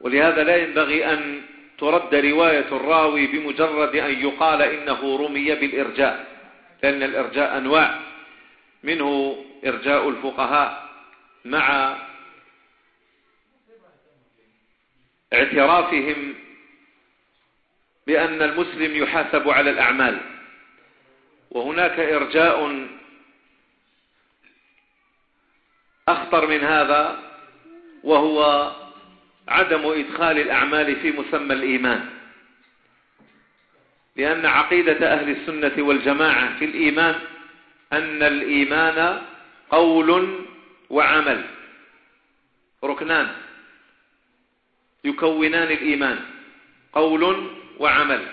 ولهذا لا ينبغي أن ترد رواية الراوي بمجرد أن يقال إنه رمي بالإرجاء لأن الإرجاء أنواع منه إرجاء الفقهاء مع اعترافهم بأن المسلم يحاسب على الأعمال. وهناك إرجاء أخطر من هذا وهو عدم إدخال الأعمال في مسمى الإيمان. لأن عقيدة أهل السنة والجماعة في الإيمان أن الإيمان قول وعمل ركنان. يكونان الإيمان قول وعمل.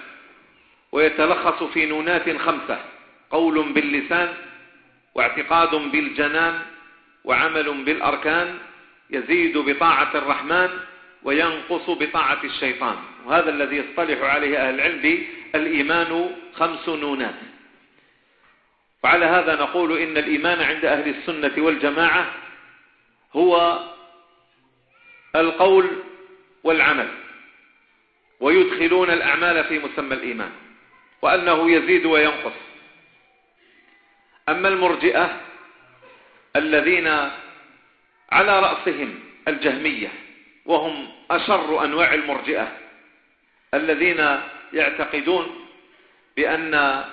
ويتلخص في نونات خمسة قول باللسان واعتقاد بالجنان وعمل بالأركان يزيد بطاعة الرحمن وينقص بطاعة الشيطان. وهذا الذي يصطلح عليه أهل العلم الإيمان خمس نونات. وعلى هذا نقول إن الإيمان عند أهل السنة والجماعة هو القول والعمل. ويدخلون الأعمال في مسمى الإيمان. وأنه يزيد وينقص. أما المرجئة الذين على رأسهم الجهمية وهم أشر أنواع المرجئة الذين يعتقدون بأن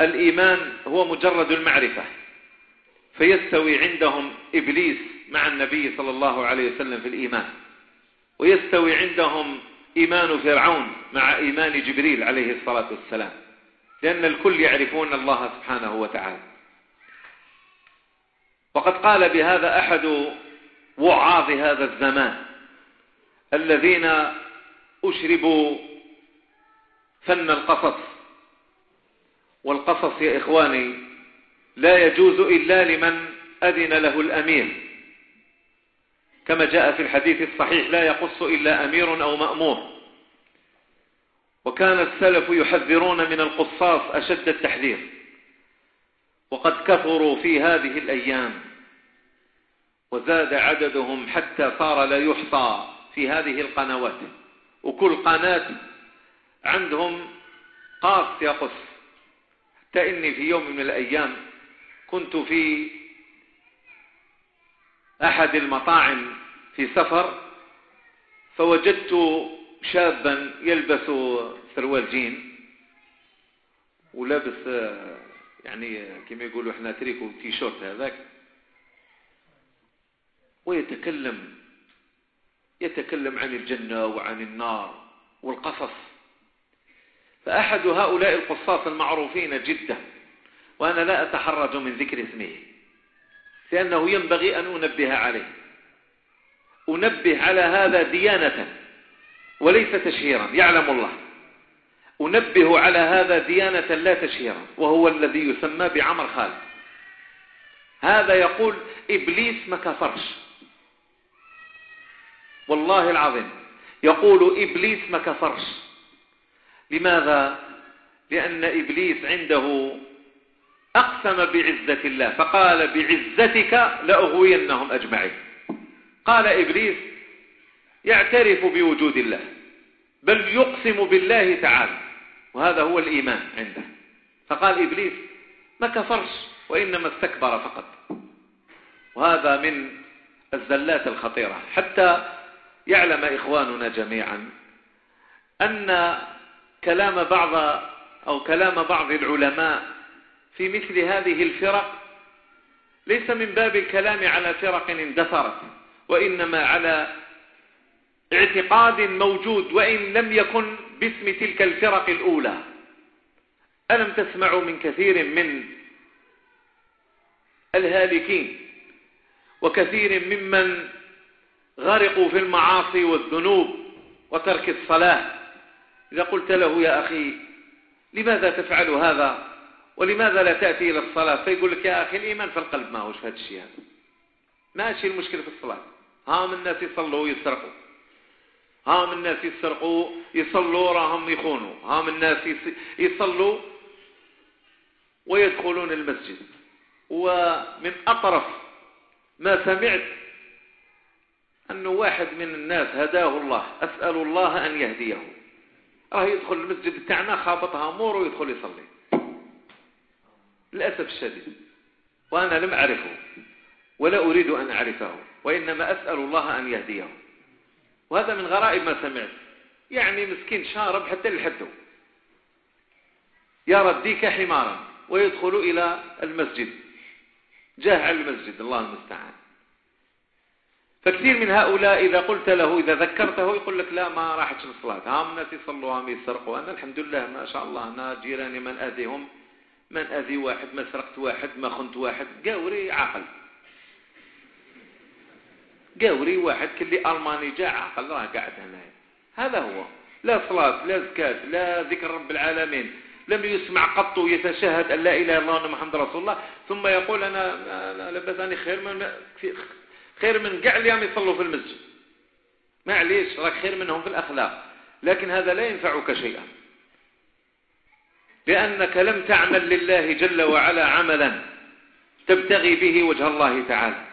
الإيمان هو مجرد المعرفة فيستوي عندهم إبليس مع النبي صلى الله عليه وسلم في الإيمان. ويستوي عندهم إيمان فرعون مع إيمان جبريل عليه الصلاة والسلام. لأن الكل يعرفون الله سبحانه وتعالى. وقد قال بهذا أحد وعاظ هذا الزمان الذين أشربوا فن القصص. والقصص يا إخواني لا يجوز إلا لمن أذن له الأمير. كما جاء في الحديث الصحيح لا يقص إلا أمير أو مأمور. وكان السلف يحذرون من القصاص أشد التحذير. وقد كثروا في هذه الأيام. وزاد عددهم حتى صار لا يحصى في هذه القنوات. وكل قناة عندهم قاص يقص. حتى إني في يوم من الأيام كنت في أحد المطاعم في سفر فوجدت شابا يلبس سروال جين ولابس يعني كما يقولوا إحنا tricot T-shirt هذاك ويتكلم يتكلم عن الجنة وعن النار والقصص. فأحد هؤلاء القصاص المعروفين جدا وأنا لا أتحرج من ذكر اسمه لأنه ينبغي أن أنبه عليه. أنبه على هذا ديانة وليس تشهيرا. يعلم الله. أنبه على هذا ديانة لا تشهيرا. وهو الذي يسمى بعمر خالد. هذا يقول إبليس ما كفرش والله العظيم. يقول إبليس ما كفرش لماذا؟ لأن إبليس عنده أقسم بعزة الله. فقال بعزتك لأغوينهم أجمعين. قال إبليس يعترف بوجود الله بل يقسم بالله تعالى وهذا هو الإيمان عنده. فقال إبليس ما كفرش وإنما استكبر فقط. وهذا من الزلات الخطيرة. حتى يعلم إخواننا جميعا أن كلام بعض أو كلام بعض العلماء في مثل هذه الفرق ليس من باب الكلام على فرق اندثرت. وإنما على اعتقاد موجود وإن لم يكن باسم تلك الفرق الأولى. ألم تسمعوا من كثير من الهالكين وكثير ممن غرقوا في المعاصي والذنوب وترك الصلاة؟ إذا قلت له يا أخي لماذا تفعل هذا؟ ولماذا لا تأتي إلى الصلاة؟ فيقول لك يا أخي الإيمان في القلب ما هوش هذا الشيء هذا. ماشي المشكلة في الصلاة. عام الناس يصلوا ويسرقوا عام الناس يسرقوا. يصلوا راهم يخونوا. عام الناس يصلوا ويدخلون المسجد. ومن أطرف ما سمعت أنه واحد من الناس هداه الله. أسأل الله أن يهديه. راه يدخل المسجد تاعنا خابطها أمور ويدخل يصلي. للأسف الشديد. وأنا لم أعرفه. ولا أريد أن أعرفه. وإنما أسأل الله أن يهديهم. وهذا من غرائب ما سمعت. يعني مسكين شارب حتى لحده يرى الديك حمارا. ويدخل إلى المسجد. جاه على المسجد. الله المستعان. فكثير من هؤلاء إذا قلت له إذا ذكرته يقول لك لا ما راحتش الصلاة. هم الناس يصلوا هم يسرقوا. أنا الحمد لله ما شاء الله أنا جيراني من أذيهم. من أذي واحد ما سرقت واحد ما خنت واحد. قاوري عقل قاوري واحد كلي ألماني جاء عقل راه قاعد هنا. هذا هو. لا صلاة لا زكاة لا ذكر رب العالمين. لم يسمع قط يتشهد أن لا إله إلا الله محمد رسول الله. ثم يقول أنا, أنا خير من خير من قاع اليوم يصلوا في المسجد. معليش راك خير منهم في الأخلاق. لكن هذا لا ينفعك شيئا. لأنك لم تعمل لله جل وعلا عملا. تبتغي به وجه الله تعالى.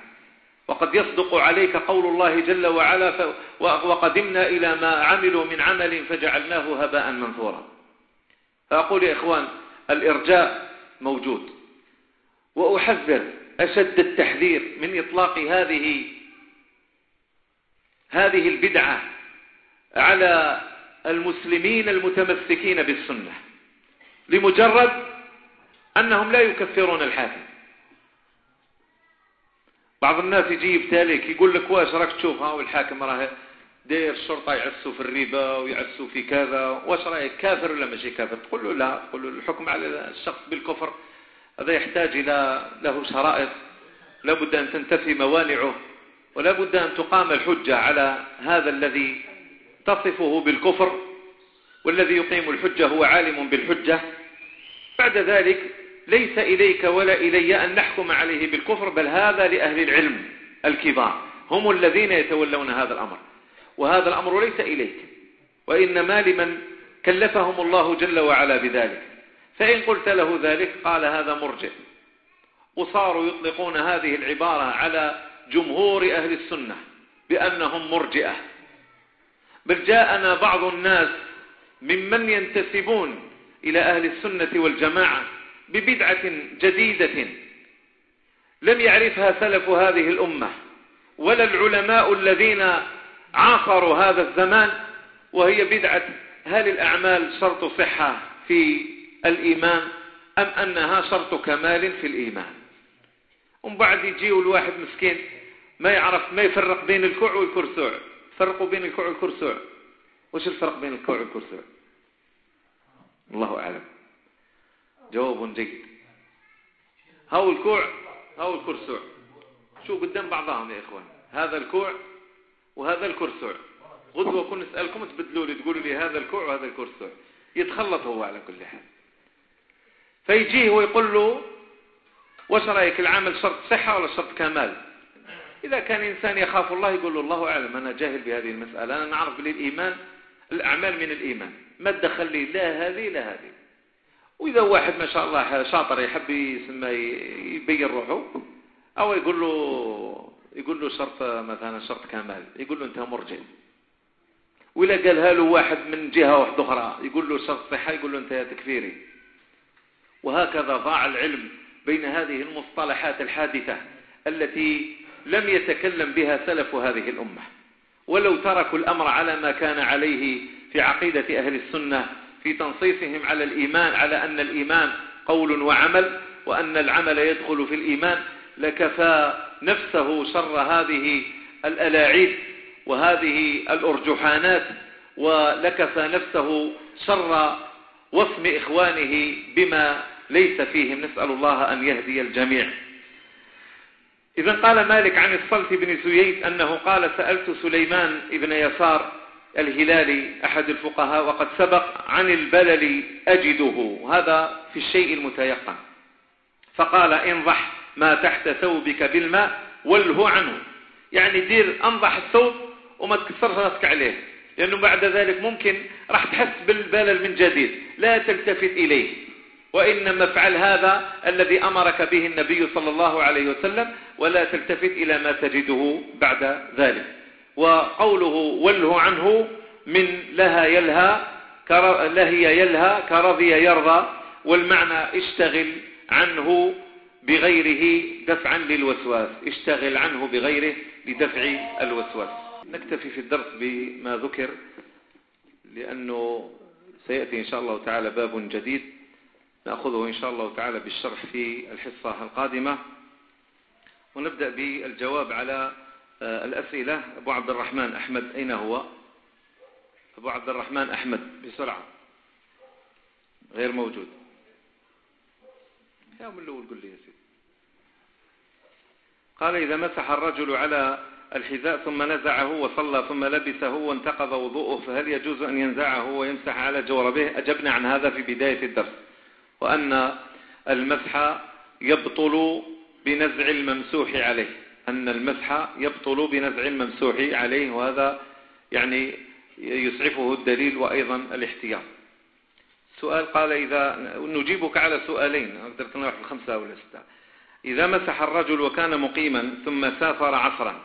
وقد يصدق عليك قول الله جل وعلا وقدمنا إلى ما عملوا من عمل فجعلناه هباء منثورا. فأقول يا إخوان الإرجاء موجود. وأحذر أشد التحذير من إطلاق هذه هذه البدعة على المسلمين المتمسكين بالسنة. لمجرد أنهم لا يكفرون الحاكم. بعض الناس يجي يبتاليك يقول لك واش راك تشوف؟ ها والحاكم راه داير الشرطة يعسوا في الربا ويعسوا في كذا. واش رايك كافر ولا ماشي كافر؟ تقول له لا تقول له الحكم على الشخص بالكفر. هذا يحتاج إلى له شرائط. لابد أن تنتفي موانعه ولا بد أن تقام الحجة على هذا الذي تصفه بالكفر والذي يقيم الحجة هو عالم بالحجة. بعد ذلك ليس إليك ولا إلي أن نحكم عليه بالكفر بل هذا لأهل العلم الكبار. هم الذين يتولون هذا الأمر. وهذا الأمر ليس إليك وإنما لمن كلفهم الله جل وعلا بذلك. فإن قلت له ذلك قال هذا مرجع. وصاروا يطلقون هذه العبارة على جمهور أهل السنة بأنهم مرجئة. بل جاءنا بعض الناس ممن ينتسبون إلى أهل السنة والجماعة ببدعة جديدة. لم يعرفها سلف هذه الأمة ولا العلماء الذين عاصروا هذا الزمان وهي بدعة هل الأعمال شرط صحة في الإيمان أم أنها شرط كمال في الإيمان؟ ومن بعد يجيوا الواحد مسكين ما يعرف ما يفرق بين الكوع والكرسوع. فرقوا بين الكوع والكرسوع. وش الفرق بين الكوع والكرسوع؟ الله أعلم. جواب جيد هاو الكوع هاو الكرسوع شو قدام بعضهم يا إخوان هذا الكوع وهذا الكرسوع. غدوة كن نسألكم تبدلوا لي تقولوا لي هذا الكوع وهذا الكرسوع. يتخلط هو على كل حال. فيجيه ويقول له واش رأيك العمل شرط صحة ولا شرط كمال؟ إذا كان إنسان يخاف الله يقول له الله أعلم أنا جاهل بهذه المسألة أنا نعرف بالإيمان الأعمال من الإيمان. ما تدخل لي لا هذه لا هذه. وإذا واحد ما شاء الله شاطر يحب يسمى يبين روحه أو يقول له يقول له شرط مثلا شرط كمال يقول له أنت مرجئ. وإذا قالها له واحد من جهة واحدة أخرى يقول له شرط صحة يقول له أنت تكفيري. وهكذا ضاع العلم بين هذه المصطلحات الحادثة التي لم يتكلم بها سلف هذه الأمة. ولو تركوا الأمر على ما كان عليه في عقيدة أهل السنة في تنصيصهم على الإيمان على أن الإيمان قول وعمل وأن العمل يدخل في الإيمان لكفى نفسه شر هذه الألاعيب وهذه الأرجحانات ولكفى نفسه شر وصم إخوانه بما ليس فيهم. نسأل الله أن يهدي الجميع. إذا قال مالك عن الصلت بن سييت أنه قال سألت سليمان ابن يسار الهلالي أحد الفقهاء وقد سبق عن البلل أجده. هذا في الشيء المتيقن. فقال انضح ما تحت ثوبك بالماء واله عنه. يعني دير أنضح الثوب وما تكسرش راسك عليه. لأنه بعد ذلك ممكن راح تحس بالبلل من جديد. لا تلتفت إليه. وإنما افعل هذا الذي أمرك به النبي صلى الله عليه وسلم ولا تلتفت إلى ما تجده بعد ذلك. وقوله وله عنه من لها يلهى لهي يلهى كرضي يرضى والمعنى اشتغل عنه بغيره دفعا للوسواس. اشتغل عنه بغيره لدفع الوسواس. نكتفي في الدرس بما ذكر لأنه سيأتي إن شاء الله تعالى باب جديد. نأخذه إن شاء الله تعالى بالشرح في الحصة القادمة. ونبدأ بالجواب على آه، الأسئلة أبو عبد الرحمن أحمد. أين هو؟ أبو عبد الرحمن أحمد بسرعة. غير موجود. يا من الأول قل لي يا سيد قال إذا مسح الرجل على الحذاء ثم نزعه وصلى ثم لبسه وانتقض وضوءه فهل يجوز أن ينزعه ويمسح على جوربه أجبنا عن هذا في بداية الدرس. وأن المسح يبطل بنزع الممسوح عليه. أن المسح يبطل بنزع الممسوح عليه وهذا يعني يسعفه الدليل وأيضا الاحتياط. سؤال قال إذا نجيبك على سؤالين أقدر تنوح الخمسة أو الستة. إذا مسح الرجل وكان مقيما ثم سافر عصرا.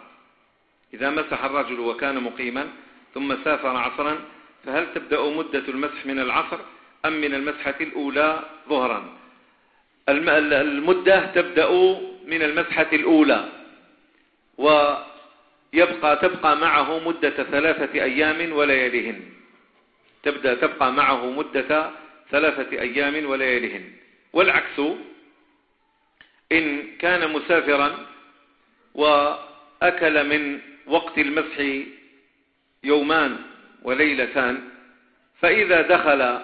إذا مسح الرجل وكان مقيما ثم سافر عصرا فهل تبدأ مدة المسح من العصر أم من المسحة الأولى ظهرا؟ المدة تبدأ من المسحة الأولى. ويبقى تبقى معه مدة ثلاثة أيام وليالهن تبدأ تبقى معه مدة ثلاثة أيام وليالهن والعكس إن كان مسافرا وأكل من وقت المسح يومان وليلتان فإذا دخل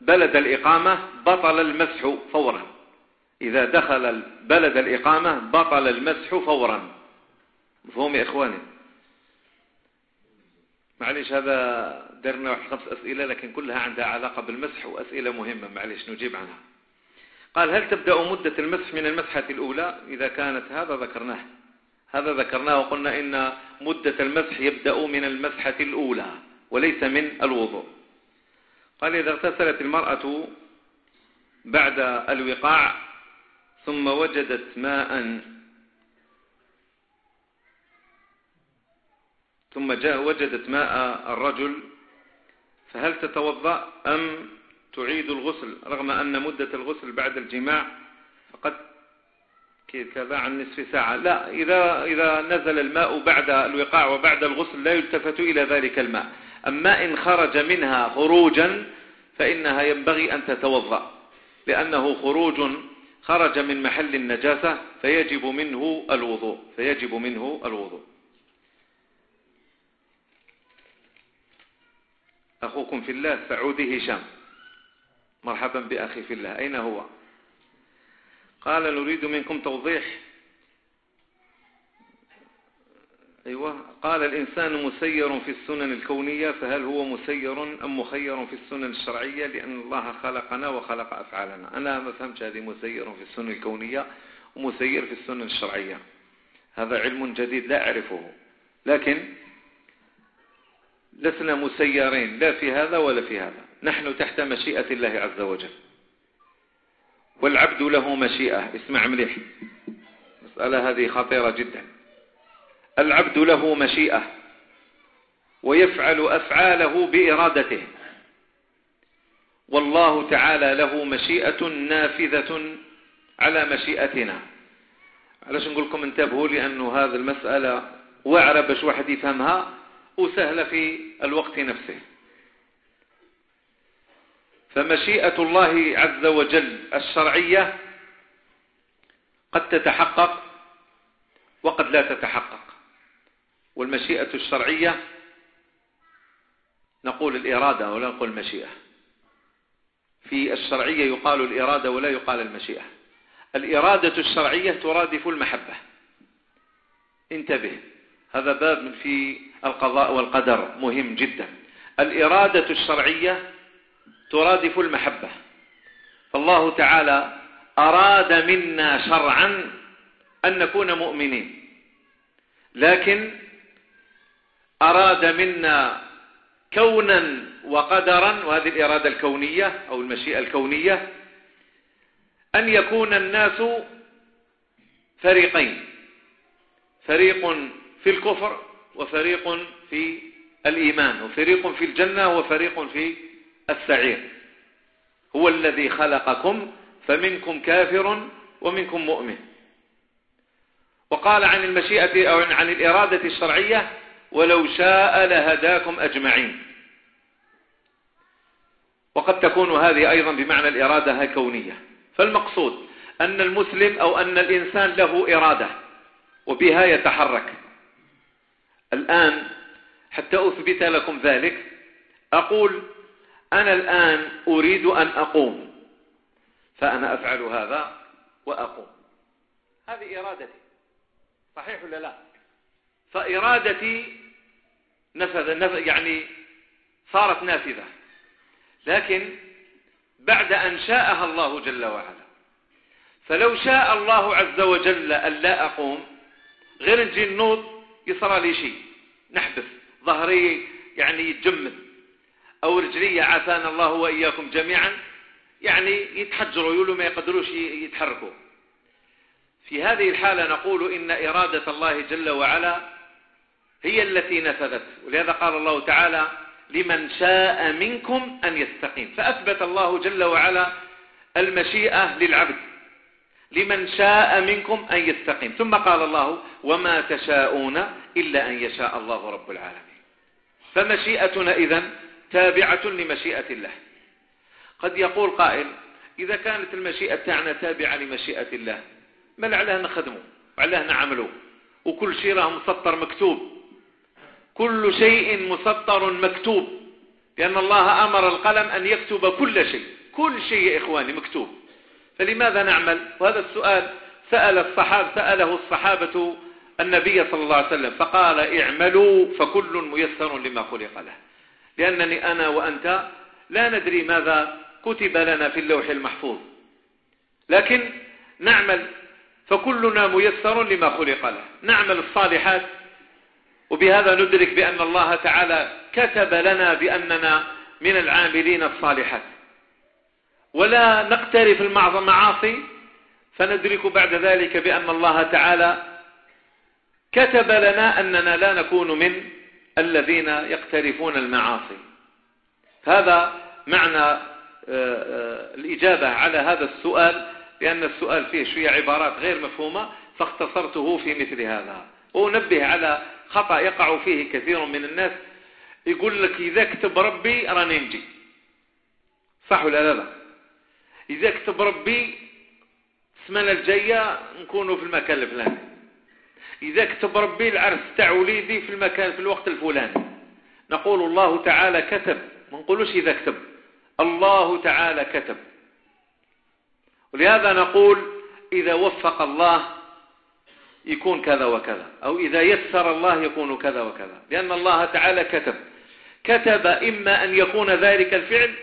بلد الإقامة بطل المسح فورا. إذا دخل بلد الإقامة بطل المسح فورا. مفهوم يا إخواني. معليش هذا درنا خمس أسئلة لكن كلها عندها علاقة بالمسح وأسئلة مهمة. معليش نجيب عنها. قال هل تبدأ مدة المسح من المسحة الأولى؟ إذا كانت هذا ذكرناه. هذا ذكرناه وقلنا إن مدة المسح يبدأ من المسحة الأولى وليس من الوضوء. قال إذا اغتسلت المرأة بعد الوقاع ثم وجدت ماء ثم جاء وجدت ماء الرجل فهل تتوضأ أم تعيد الغسل؟ رغم أن مدة الغسل بعد الجماع فقد كذا عن نصف ساعة. لا إذا, إذا نزل الماء بعد الوقاع وبعد الغسل لا يلتفت إلى ذلك الماء. أما إن خرج منها خروجا فإنها ينبغي أن تتوضأ لأنه خروج خرج من محل النجاسة فيجب منه الوضوء فيجب منه الوضوء. أخوكم في الله سعودي هشام. مرحبا بأخي في الله. أين هو؟ قال نريد منكم توضيح. أيوة. قال الإنسان مسير في السنن الكونية فهل هو مسير أم مخير في السنن الشرعية؟ لأن الله خلقنا وخلق أفعالنا. أنا ما فهمت هذه مسير في السنن الكونية ومسير في السنن الشرعية. هذا علم جديد لا أعرفه. لكن لسنا مسيرين لا في هذا ولا في هذا. نحن تحت مشيئة الله عز وجل. والعبد له مشيئة. اسمع مليح. مسألة هذه خطيرة جدا. العبد له مشيئة. ويفعل أفعاله بإرادته. والله تعالى له مشيئة نافذة على مشيئتنا. علاش نقول لكم انتبهوا لأنه هذه المسألة وعرب باش واحد يفهمها. وسهلة في الوقت نفسه. فمشيئة الله عز وجل الشرعية قد تتحقق وقد لا تتحقق. والمشيئة الشرعية نقول الإرادة ولا نقول المشيئة. في الشرعية يقال الإرادة ولا يقال المشيئة. الإرادة الشرعية ترادف المحبة. انتبه هذا باب في القضاء والقدر مهم جدا. الإرادة الشرعية ترادف المحبة. فالله تعالى أراد منا شرعا أن نكون مؤمنين. لكن أراد منا كونا وقدرا وهذه الإرادة الكونية أو المشيئة الكونية أن يكون الناس فريقين. فريق في الكفر وفريق في الإيمان وفريق في الجنة وفريق في السعير. هو الذي خلقكم فمنكم كافر ومنكم مؤمن. وقال عن المشيئة أو عن الإرادة الشرعية ولو شاء لهداكم أجمعين. وقد تكون هذه أيضا بمعنى الإرادة كونية فالمقصود أن المسلم أو أن الإنسان له إرادة وبها يتحرك. الآن حتى أثبت لكم ذلك أقول أنا الآن أريد أن أقوم فأنا أفعل هذا وأقوم. هذه إرادتي صحيح ولا لا؟ فإرادتي نفذ يعني صارت نافذة. لكن بعد أن شاءها الله جل وعلا فلو شاء الله عز وجل أن لا أقوم غير نجي النوط يصرى لي شيء. نحبس. ظهري يعني يتجمد. أو رجلي عافانا الله وإياكم جميعا. يعني يتحجروا يقولوا ما يقدروش يتحركوا. في هذه الحالة نقول إن إرادة الله جل وعلا هي التي نفذت. ولهذا قال الله تعالى لمن شاء منكم أن يستقيم. فأثبت الله جل وعلا المشيئة للعبد. لمن شاء منكم أن يستقيم ثم قال الله وما تشاءون إلا أن يشاء الله رب العالمين. فمشيئتنا إذن تابعة لمشيئة الله. قد يقول قائل إذا كانت المشيئة تاعنا تابعة لمشيئة الله ما لعلها نخدمه وعلاه نعمله. وكل شيء راه مسطر مكتوب. كل شيء مسطر مكتوب. لأن الله أمر القلم أن يكتب كل شيء. كل شيء يا إخواني مكتوب. فلماذا نعمل؟ وهذا السؤال سأل الصحاب سأله الصحابة النبي صلى الله عليه وسلم فقال اعملوا فكل ميسر لما خلق له. لأنني أنا وأنت لا ندري ماذا كتب لنا في اللوح المحفوظ. لكن نعمل فكلنا ميسر لما خلق له. نعمل الصالحات وبهذا ندرك بأن الله تعالى كتب لنا بأننا من العاملين الصالحات. ولا نقترف المعظم معاصي فندرك بعد ذلك بأن الله تعالى كتب لنا أننا لا نكون من الذين يقترفون المعاصي. هذا معنى آه، آه، الإجابة على هذا السؤال لأن السؤال فيه شوية عبارات غير مفهومة فاختصرته في مثل هذا. وأنبه على خطأ يقع فيه كثير من الناس يقول لك إذا كتب ربي راني نجي. صح ولا لا لا؟ إذا كتب ربي السمانة الجاية نكونوا في المكان الفلاني. إذا كتب ربي العرس تاع وليدي في المكان في الوقت الفلاني. نقول الله تعالى كتب. ما نقولوش إذا كتب الله تعالى كتب. ولهذا نقول إذا وفق الله يكون كذا وكذا. أو إذا يسر الله يكون كذا وكذا. لأن الله تعالى كتب. كتب إما أن يكون ذلك الفعل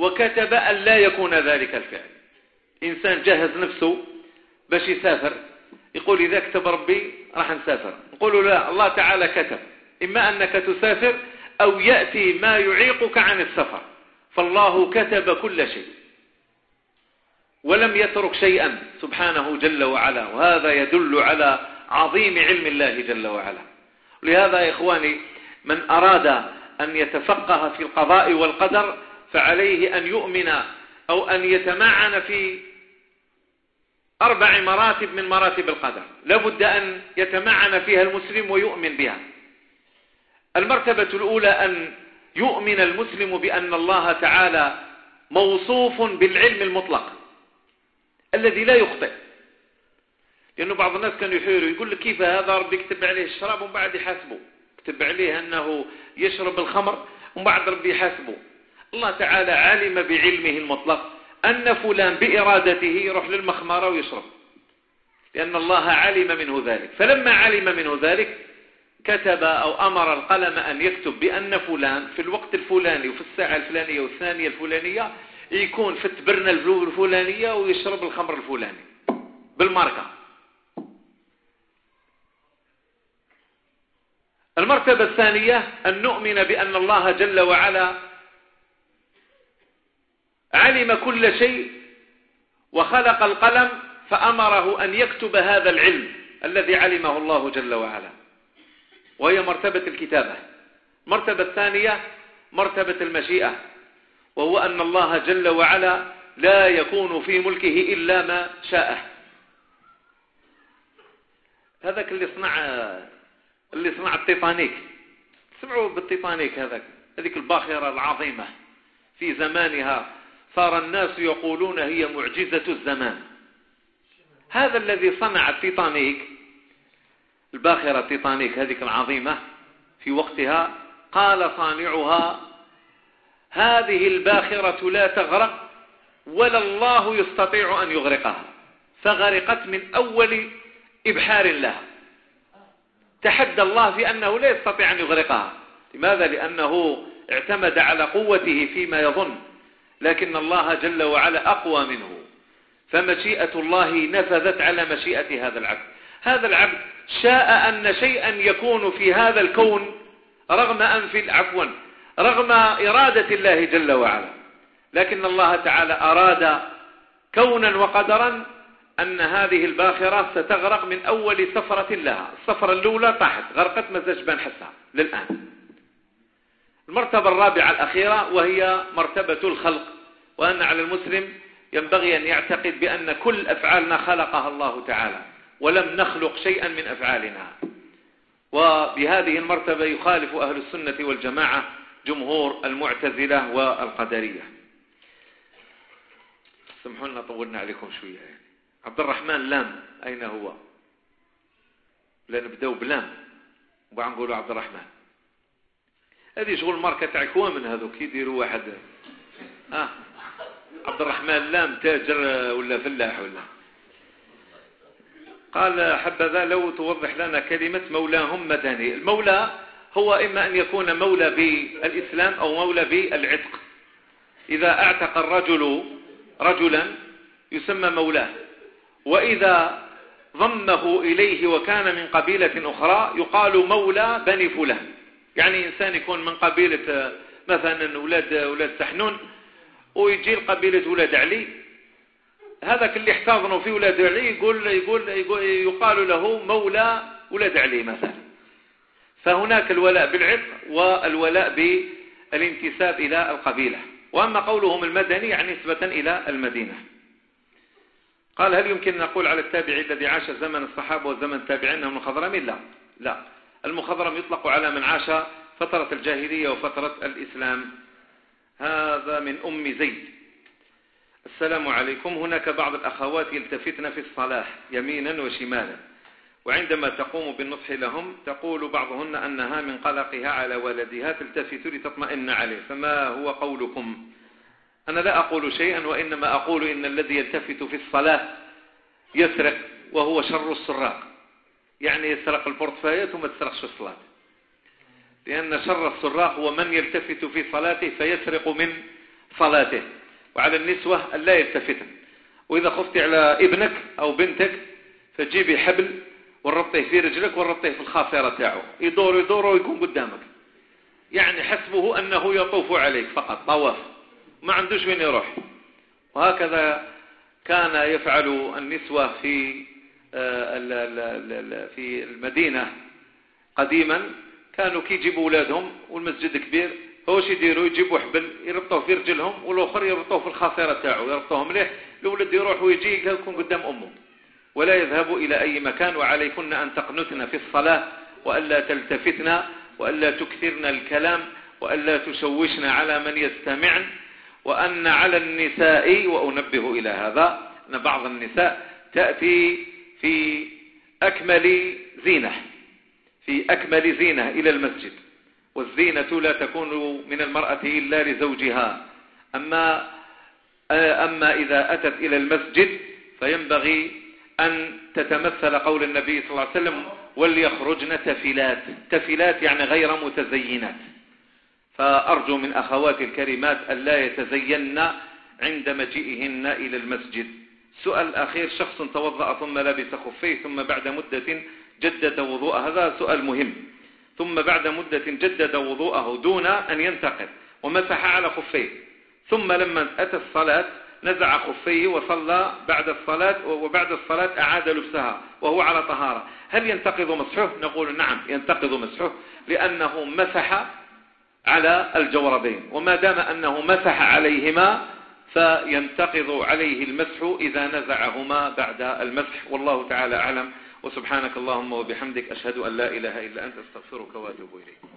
وكتب أن لا يكون ذلك الفعل. إنسان جهز نفسه باش يسافر يقول إذا كتب ربي راح نسافر. نقول لا الله تعالى كتب. إما أنك تسافر أو يأتي ما يعيقك عن السفر. فالله كتب كل شيء. ولم يترك شيئا سبحانه جل وعلا. وهذا يدل على عظيم علم الله جل وعلا. لهذا يا إخواني من أراد أن يتفقه في القضاء والقدر فعليه أن يؤمن أو أن يتمعن في أربع مراتب من مراتب القدر. لابد أن يتمعن فيها المسلم ويؤمن بها. المرتبة الأولى أن يؤمن المسلم بأن الله تعالى موصوف بالعلم المطلق الذي لا يخطئ. لأنه بعض الناس كانوا يحيروا يقول لك كيف هذا ربي يكتب عليه الشراب ومن بعد يحاسبه. يكتب عليه أنه يشرب الخمر ومن بعد ربي يحاسبه. الله تعالى علم بعلمه المطلق أن فلان بإرادته يروح للمخمارة ويشرب. لأن الله علم منه ذلك. فلما علم منه ذلك كتب أو أمر القلم أن يكتب بأن فلان في الوقت الفلاني وفي الساعة الفلانية والثانية الفلانية يكون في التبرنة الفلانية ويشرب الخمر الفلاني بالماركة المرتبة الثانية أن نؤمن بأن الله جل وعلا علم كل شيء وخلق القلم فأمره أن يكتب هذا العلم الذي علمه الله جل وعلا. وهي مرتبة الكتابة. مرتبة ثانية مرتبة المشيئة. وهو أن الله جل وعلا لا يكون في ملكه إلا ما شاء هذاك اللي صنع اللي صنع التيتانيك سمعوا بالتيتانيك هذاك. هذيك الباخرة العظيمة. في زمانها صار الناس يقولون هي معجزة الزمان. هذا الذي صنع التيتانيك الباخرة التيتانيك هذه العظيمة في وقتها قال صانعها هذه الباخرة لا تغرق ولا الله يستطيع أن يغرقها. فغرقت من أول إبحار لها. تحدى الله في أنه لا يستطيع أن يغرقها. لماذا؟ لأنه اعتمد على قوته فيما يظن. لكن الله جل وعلا أقوى منه. فمشيئة الله نفذت على مشيئة هذا العبد. هذا العبد شاء أن شيئا يكون في هذا الكون رغم أنف عفوا رغم إرادة الله جل وعلا. لكن الله تعالى أراد كونا وقدرا أن هذه الباخرة ستغرق من أول سفرة لها. السفرة الأولى طاحت غرقت مزجبان حسها للآن. المرتبة الرابعة الأخيرة وهي مرتبة الخلق وأن على المسلم ينبغي أن يعتقد بأن كل أفعالنا خلقها الله تعالى ولم نخلق شيئا من أفعالنا. وبهذه المرتبة يخالف أهل السنة والجماعة جمهور المعتزلة والقدرية. سمحونا طولنا عليكم شوية. يعني. عبد الرحمن لام أين هو؟ لنبدأ بلام. وبعد نقول عبد الرحمن. هذه شغل ماركة تاع هذو هذوك يديروا واحد آه عبد الرحمن لام تاجر ولا فلاح ولا؟ قال حبذا لو توضح لنا كلمة مولاهم مدني المولى هو إما أن يكون مولى بالإسلام أو مولى بالعتق. إذا أعتق الرجل رجلا يسمى مولاه. وإذا ضمه إليه وكان من قبيلة أخرى يقال مولى بني فلان. يعني إنسان يكون من قبيلة مثلا أولاد, أولاد سحنون ويجي لقبيلة أولاد علي. هذاك اللي احتضنوا في أولاد علي يقول, يقول, يقول يقال له مولى أولاد علي مثلا. فهناك الولاء بالعرق والولاء بالانتساب إلى القبيلة. وأما قولهم المدني يعني نسبة إلى المدينة. قال هل يمكن أن نقول على التابعي الذي عاش زمن الصحابة وزمن التابعين أنه من خضرمي لا. لا. المخضرم يطلق على من عاش فترة الجاهلية وفترة الإسلام. هذا من أم زيد. السلام عليكم. هناك بعض الأخوات يلتفتن في الصلاة يمينا وشمالا. وعندما تقوم بالنصح لهم تقول بعضهن أنها من قلقها على ولدها تلتفت لتطمئن عليه. فما هو قولكم؟ أنا لا أقول شيئا وإنما أقول إن الذي يلتفت في الصلاة يسرق وهو شر السراق. يعني يسرق البورتفايات وما تسرقش الصلاة. لأن شر السراق هو من يلتفت في صلاته فيسرق من صلاته. وعلى النسوة أن لا يلتفتن وإذا خفت على ابنك أو بنتك فتجيبي حبل وربطيه في رجلك وربطيه في الخافرة تاعه. يدور يدور ويكون قدامك. يعني حسبه أنه يطوف عليك فقط طواف. ما عندوش وين يروح. وهكذا كان يفعل النسوة في آه، في المدينة قديما. كانوا كيجيبوا أولادهم والمسجد كبير هو شي يديروا يجيبوا حبل يربطوه في رجلهم والآخر يربطوه في الخاصرة تاعه يربطوه مليح. الولد يروح ويجي يكون قدام أمه. ولا يذهب إلى أي مكان وعليكن أن تقنتنا في الصلاة وألا تلتفتنا وألا تكثرن الكلام وألا تشوشنا على من يستمعن. وأن على النساء وأنبه إلى هذا. أن بعض النساء تأتي في أكمل زينة في أكمل زينة إلى المسجد. والزينة لا تكون من المرأة إلا لزوجها أما, أما إذا أتت إلى المسجد فينبغي أن تتمثل قول النبي صلى الله عليه وسلم وليخرجن تفلات تفلات يعني غير متزينات فأرجو من أخوات الكريمات أن لا يتزين عند مجيئهن إلى المسجد. سؤال الأخير شخص توضأ ثم لبس خفيه ثم بعد مدة جدد وضوء هذا سؤال مهم. ثم بعد مدة جدد وضوءه دون أن ينتقل ومسح على خفيه. ثم لما أتى الصلاة نزع خفيه وصلى بعد الصلاة وبعد الصلاة أعاد لبسها وهو على طهارة. هل ينتقض مسحه؟ نقول نعم ينتقض مسحه لأنه مسح على الجوربين. وما دام أنه مسح عليهما فينتقض عليه المسح إذا نزعهما بعد المسح. والله تعالى أعلم. وسبحانك اللهم وبحمدك أشهد أن لا إله إلا أنت أستغفرك وأتوب إليك.